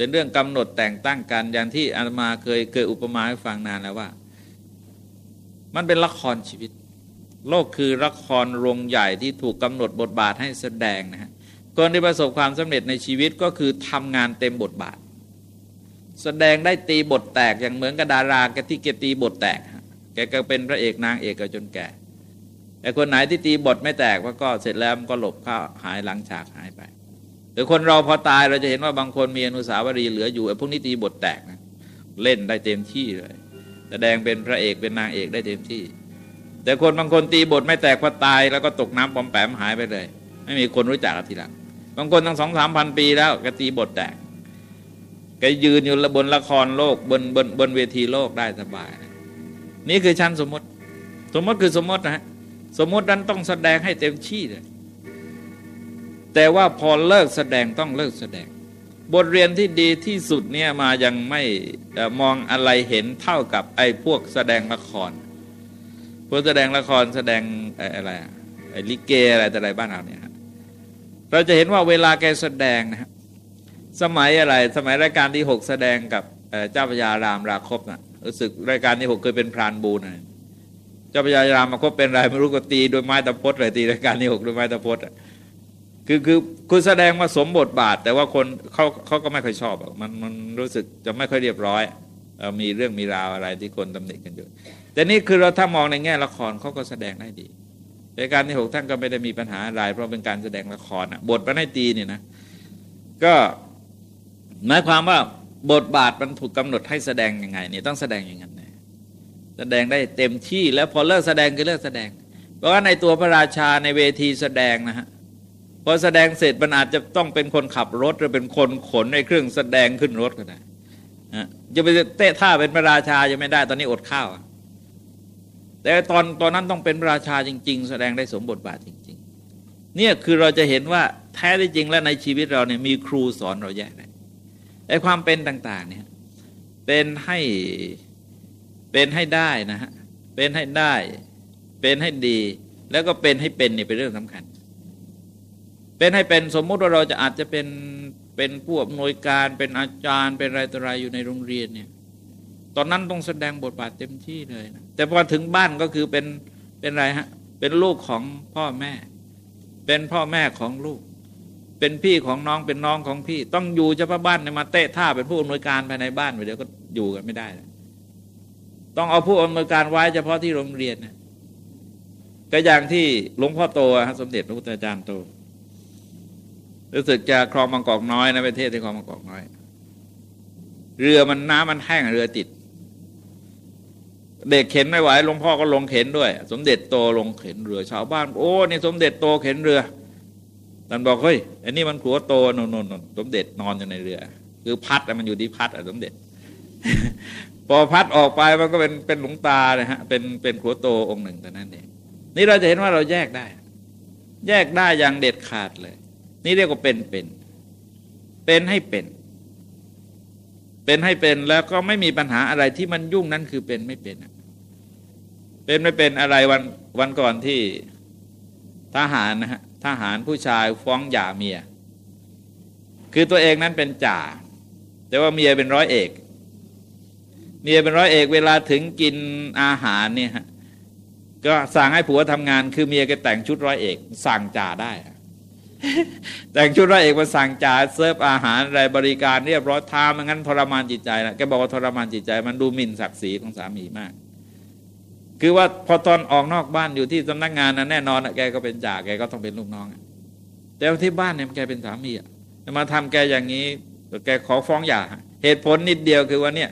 เป็นเรื่องกำหนดแต่งตั้งกันอย่างที่อาตมาเคยเคยอุปมาให้ฟังนานแล้วว่า มันเป็นละครชีวิต โลกคือละครโรงใหญ่ที่ถูกกำหนดบทบาทให้แสดงนะฮะคนที่ประสบความสำเร็จในชีวิตก็คือทำงานเต็มบทบาท แสดงได้ตีบทแตกอย่างเหมือนกับดาราแกที่แกตีบทแตก แกก็เป็นพระเอกนางเอกจนแก่แต่คนไหนที่ตีบทไม่แตกก็เสร็จแล้วมันก็หลบเข้าหายหลังฉากหายไป หรือคนเราพอตายเราจะเห็นว่าบางคนมีอนุสาวรีย์เหลืออยู่ไอ้พวกนี้ตีบทแตกนะเล่นได้เต็มที่เลยแสดงเป็นพระเอกเป็นนางเอกได้เต็มที่ แต่คนบางคนตีบทไม่แตกพอตายแล้วก็ตกน้ำปอมแปมหายไปเลย ไม่มีคนรู้จักทีหลังบางคนตั้งสองสามพันปีแล้วก็ตีบทแตกก็ยืนอยู่บนละครโลกบนบนบนเวทีโลกได้สบายนะนี่คือชั้นสมมติ สมมติคือสมมตินะฮะสมมตินั้นต้องแสดงให้เต็มที่เลย แต่ว่าพอเลิกแสดงต้องเลิกแสดง บทเรียนที่ดีที่สุดเนี่ยมายังไม่มองอะไรเห็นเท่ากับไอ้พวกแสดงละครพวกแสดงละครแสดงอะไรไอ้ลิเกอะไรแต่อะไรบ้านเราเนี่ยเราจะเห็นว่าเวลาแกแสดงนะสมัยอะไร สมัยรายการที่หกแสดงกับเจ้าพญารามราคบนะ่ะรู้สึกรายการที่หกเคยเป็นพรานบูนะเจ้าพญารามราคบเป็นไรไม่รู้ก็ตีด้วยไม้ตะพดเลยตีรายการที่หกด้วยไม้ตะพดอะ คือคือคุณแสดงมาสมบทบาท แต่ว่าคนเขาเขาก็ไม่ค่อยชอบมันมันรู้สึกจะไม่ค่อยเรียบร้อยมีเรื่องมีราวอะไรที่คนตำหนิกันอยู่แต่นี่คือเราถ้ามองในแง่ละครเขาก็แสดงได้ดีรายการที่หกท่านก็ไม่ได้มีปัญหาอะไรเพราะเป็นการแสดงละครอะบทมันให้ตีเนี่ยนะก็หมายความว่าบทบาทมันถูกกาหนดให้แสดงยังไงเนี่ยต้องแสดงอย่างนั้นแสดงได้เต็มที่แล้วพอเลิกแสดงก็เลิกแสดง เพราะว่าในตัวพระราชาในเวทีแสดงนะฮะ พอแสดงเสร็จมันอาจจะต้องเป็นคนขับรถหรือเป็นคนขนในเครื่องแสดงขึ้นรถก็ได้จะไปเตะท่าเป็นพระราชายังไม่ได้ตอนนี้อดข้าว แต่ตอนตอนนั้นต้องเป็นพระราชาจริง ๆ แสดงได้สมบทบาทจริง ๆ เนี่ยคือเราจะเห็นว่าแท้ที่จริงแล้วในชีวิตเราเนี่ยมีครูสอนเราแยกได้ไอ้ความเป็นต่างๆเนี่ยเป็นให้เป็นให้ได้นะฮะเป็นให้ได้ เป็นให้ดี แล้วก็เป็นให้เป็นเนี่ยเป็นเรื่องสำคัญ เป็นให้เป็นสมมุติว่าเราจะอาจจะเป็นเป็นผู้อำนวยการเป็นอาจารย์ เป็นอะไรต่ออะไรอยู่ในโรงเรียนเนี่ยตอนนั้นต้องแสดงบทบาทเต็มที่เลยนะแต่พอถึงบ้านก็คือเป็นเป็นอะไรฮะเป็นลูกของพ่อแม่ เป็นพ่อแม่ของลูก เป็นพี่ของน้องเป็นน้องของพี่ ต้องอยู่เฉพาะบ้านเนี่ยมาเตะท่าเป็นผู้อำนวยการภายในบ้านไปเดี๋ยวก็อยู่กันไม่ได้ต้องเอาผู้อำนวยการไว้เฉพาะที่โรงเรียนนะก็อย่างที่หลวงพ่อโตสมเด็จพระพุทธเจ้าโต รู้สึกจะคลองบางกอกน้อยนะประเทศที่คลองบางกอกน้อย เรือมันน้ำมันแห้งเรือติด เด็กเข็นไม่ไหวหลวงพ่อก็ลงเข็นด้วย สมเด็จโตลงเข็นเรือ ชาวบ้าน โอ้นี่สมเด็จโตเข็นเรือท่านบอกเฮ้ยอันนี้มันขัวโตนนนนสมเด็จนอนอยู่ในเรือ คือพัดมันอยู่ที่พัดอะสมเด็จ พอพัดออกไปมันก็เป็นเป็นหลวงตาเลยฮะเป็นเป็นขัวโตองค์หนึ่งแต่นั้นเองนี่เราจะเห็นว่าเราแยกได้ แยกได้อย่างเด็ดขาดเลย นี่เรียกว่าเป็นเป็น เป็นให้เป็น เป็นให้เป็นแล้วก็ไม่มีปัญหาอะไรที่มันยุ่งนั้นคือเป็นไม่เป็น เป็นไม่เป็นอะไรวันวันก่อนที่ทหารนะฮะทหารผู้ชายฟ้องหย่าเมีย คือตัวเองนั้นเป็นจ่า แต่ว่าเมียเป็นร้อยเอก เมียเป็นร้อยเอก เวลาถึงกินอาหารเนี่ยก็สั่งให้ผัวทำงาน คือเมียก็แต่งชุดร้อยเอก สั่งจ่าได้ แต่งชุดร้อยเอกมาสั่งจ่าเสิร์ฟอาหารอะไรบริการเรียบร้อยทำงั้นทรมานจิตใจนะแกบอกว่าทรมานจิตใจมันดูหมิ่นศักดิ์ศรีของสามีมาก คือว่าพอตอนออกนอกบ้านอยู่ที่สำนักงานนะแน่นอนแกก็เป็นจ่าแกก็ต้องเป็นลูกน้องแต่ที่บ้านเนี่ยแกเป็นสามีอะมาทำแกอย่างนี้แกขอฟ้องหย่าเหตุผลนิดเดียวคือว่าเนี่ย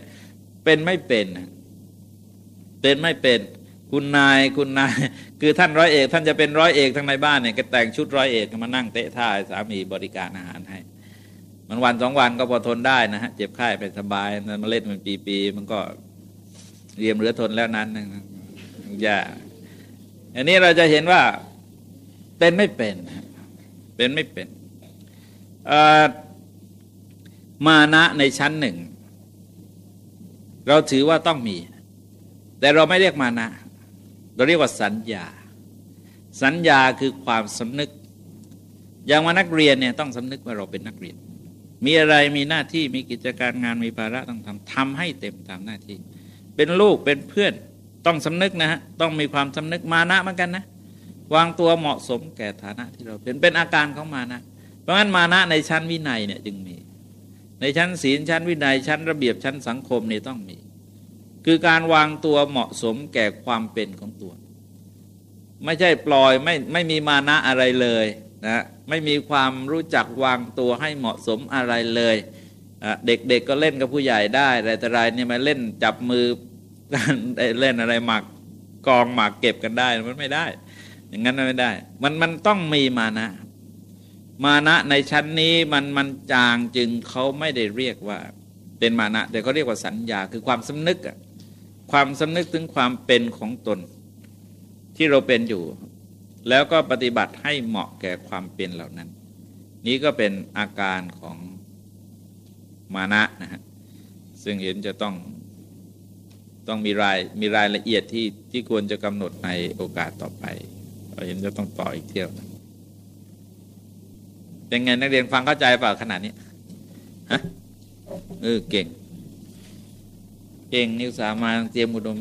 เป็นไม่เป็นเป็นไม่เป็น คุณนายคุณนาย คือท่านร้อยเอก ท่านจะเป็นร้อยเอกทั้งในบ้านเนี่ยก็แต่งชุดร้อยเอกมานั่งเตะท่าสามีบริการอาหารให้ มันวันสองวันก็พอทนได้นะฮะเจ็บไข้ไปสบายมาเล่นมันปี ๆ มันก็เรียมเรือทนแล้วนั้นนะยาอันนี้เราจะเห็นว่าเป็นไม่เป็น เป็นไม่เป็นมานะในชั้นหนึ่ง เราถือว่าต้องมี แต่เราไม่เรียกมานะ เราเรียกว่าสัญญา สัญญาคือความสำนึก อย่างว่านักเรียนเนี่ยต้องสำนึกว่าเราเป็นนักเรียน มีอะไรมีหน้าที่มีกิจการงานมีภาระต้องทำทำให้เต็มตามหน้าที่ เป็นลูกเป็นเพื่อนต้องสำนึกนะฮะต้องมีความสำนึกมานะเหมือนกันนะวางตัวเหมาะสมแก่ฐานะที่เราเป็นเป็นอาการของมานะ เพราะงั้นมานะในชั้นวินัยเนี่ยจึงมี ในชั้นศีลชั้นวินัยชั้นระเบียบชั้นสังคมนี่ต้องมี คือการวางตัวเหมาะสมแก่ความเป็นของตัว ไม่ใช่ปล่อยไม่ไม่มีมานะอะไรเลยนะไม่มีความรู้จักวางตัวให้เหมาะสมอะไรเลยเด็กๆกก็เล่นกับผู้ใหญ่ได้แต่แต่ไรเนี่ยมาเล่นจับมือเล่นอะไรหมากกองหมากเก็บกันได้มันไม่ได้ อย่างนั้นไม่ได้ มันมันต้องมีมานะ มานะในชั้นนี้มันมันจางจึงเขาไม่ได้เรียกว่าเป็นมานะแต่เขาเรียกว่าสัญญาคือความสำนึกอะ ความสำนึกถึงความเป็นของตนที่เราเป็นอยู่ แล้วก็ปฏิบัติให้เหมาะแก่ความเป็นเหล่านั้น นี้ก็เป็นอาการของมานะนะฮะซึ่งเห็นจะต้องต้องมีรายมีรายละเอียดที่ที่ควรจะกำหนดในโอกาสต่อไปเราเห็นจะต้องต่ออีกเที่ยวเป็นไงนักเรียนฟังเข้าใจเปล่าขนาดนี้ฮะเออเก่ง เก่งนิสสามาเตรียมอุดม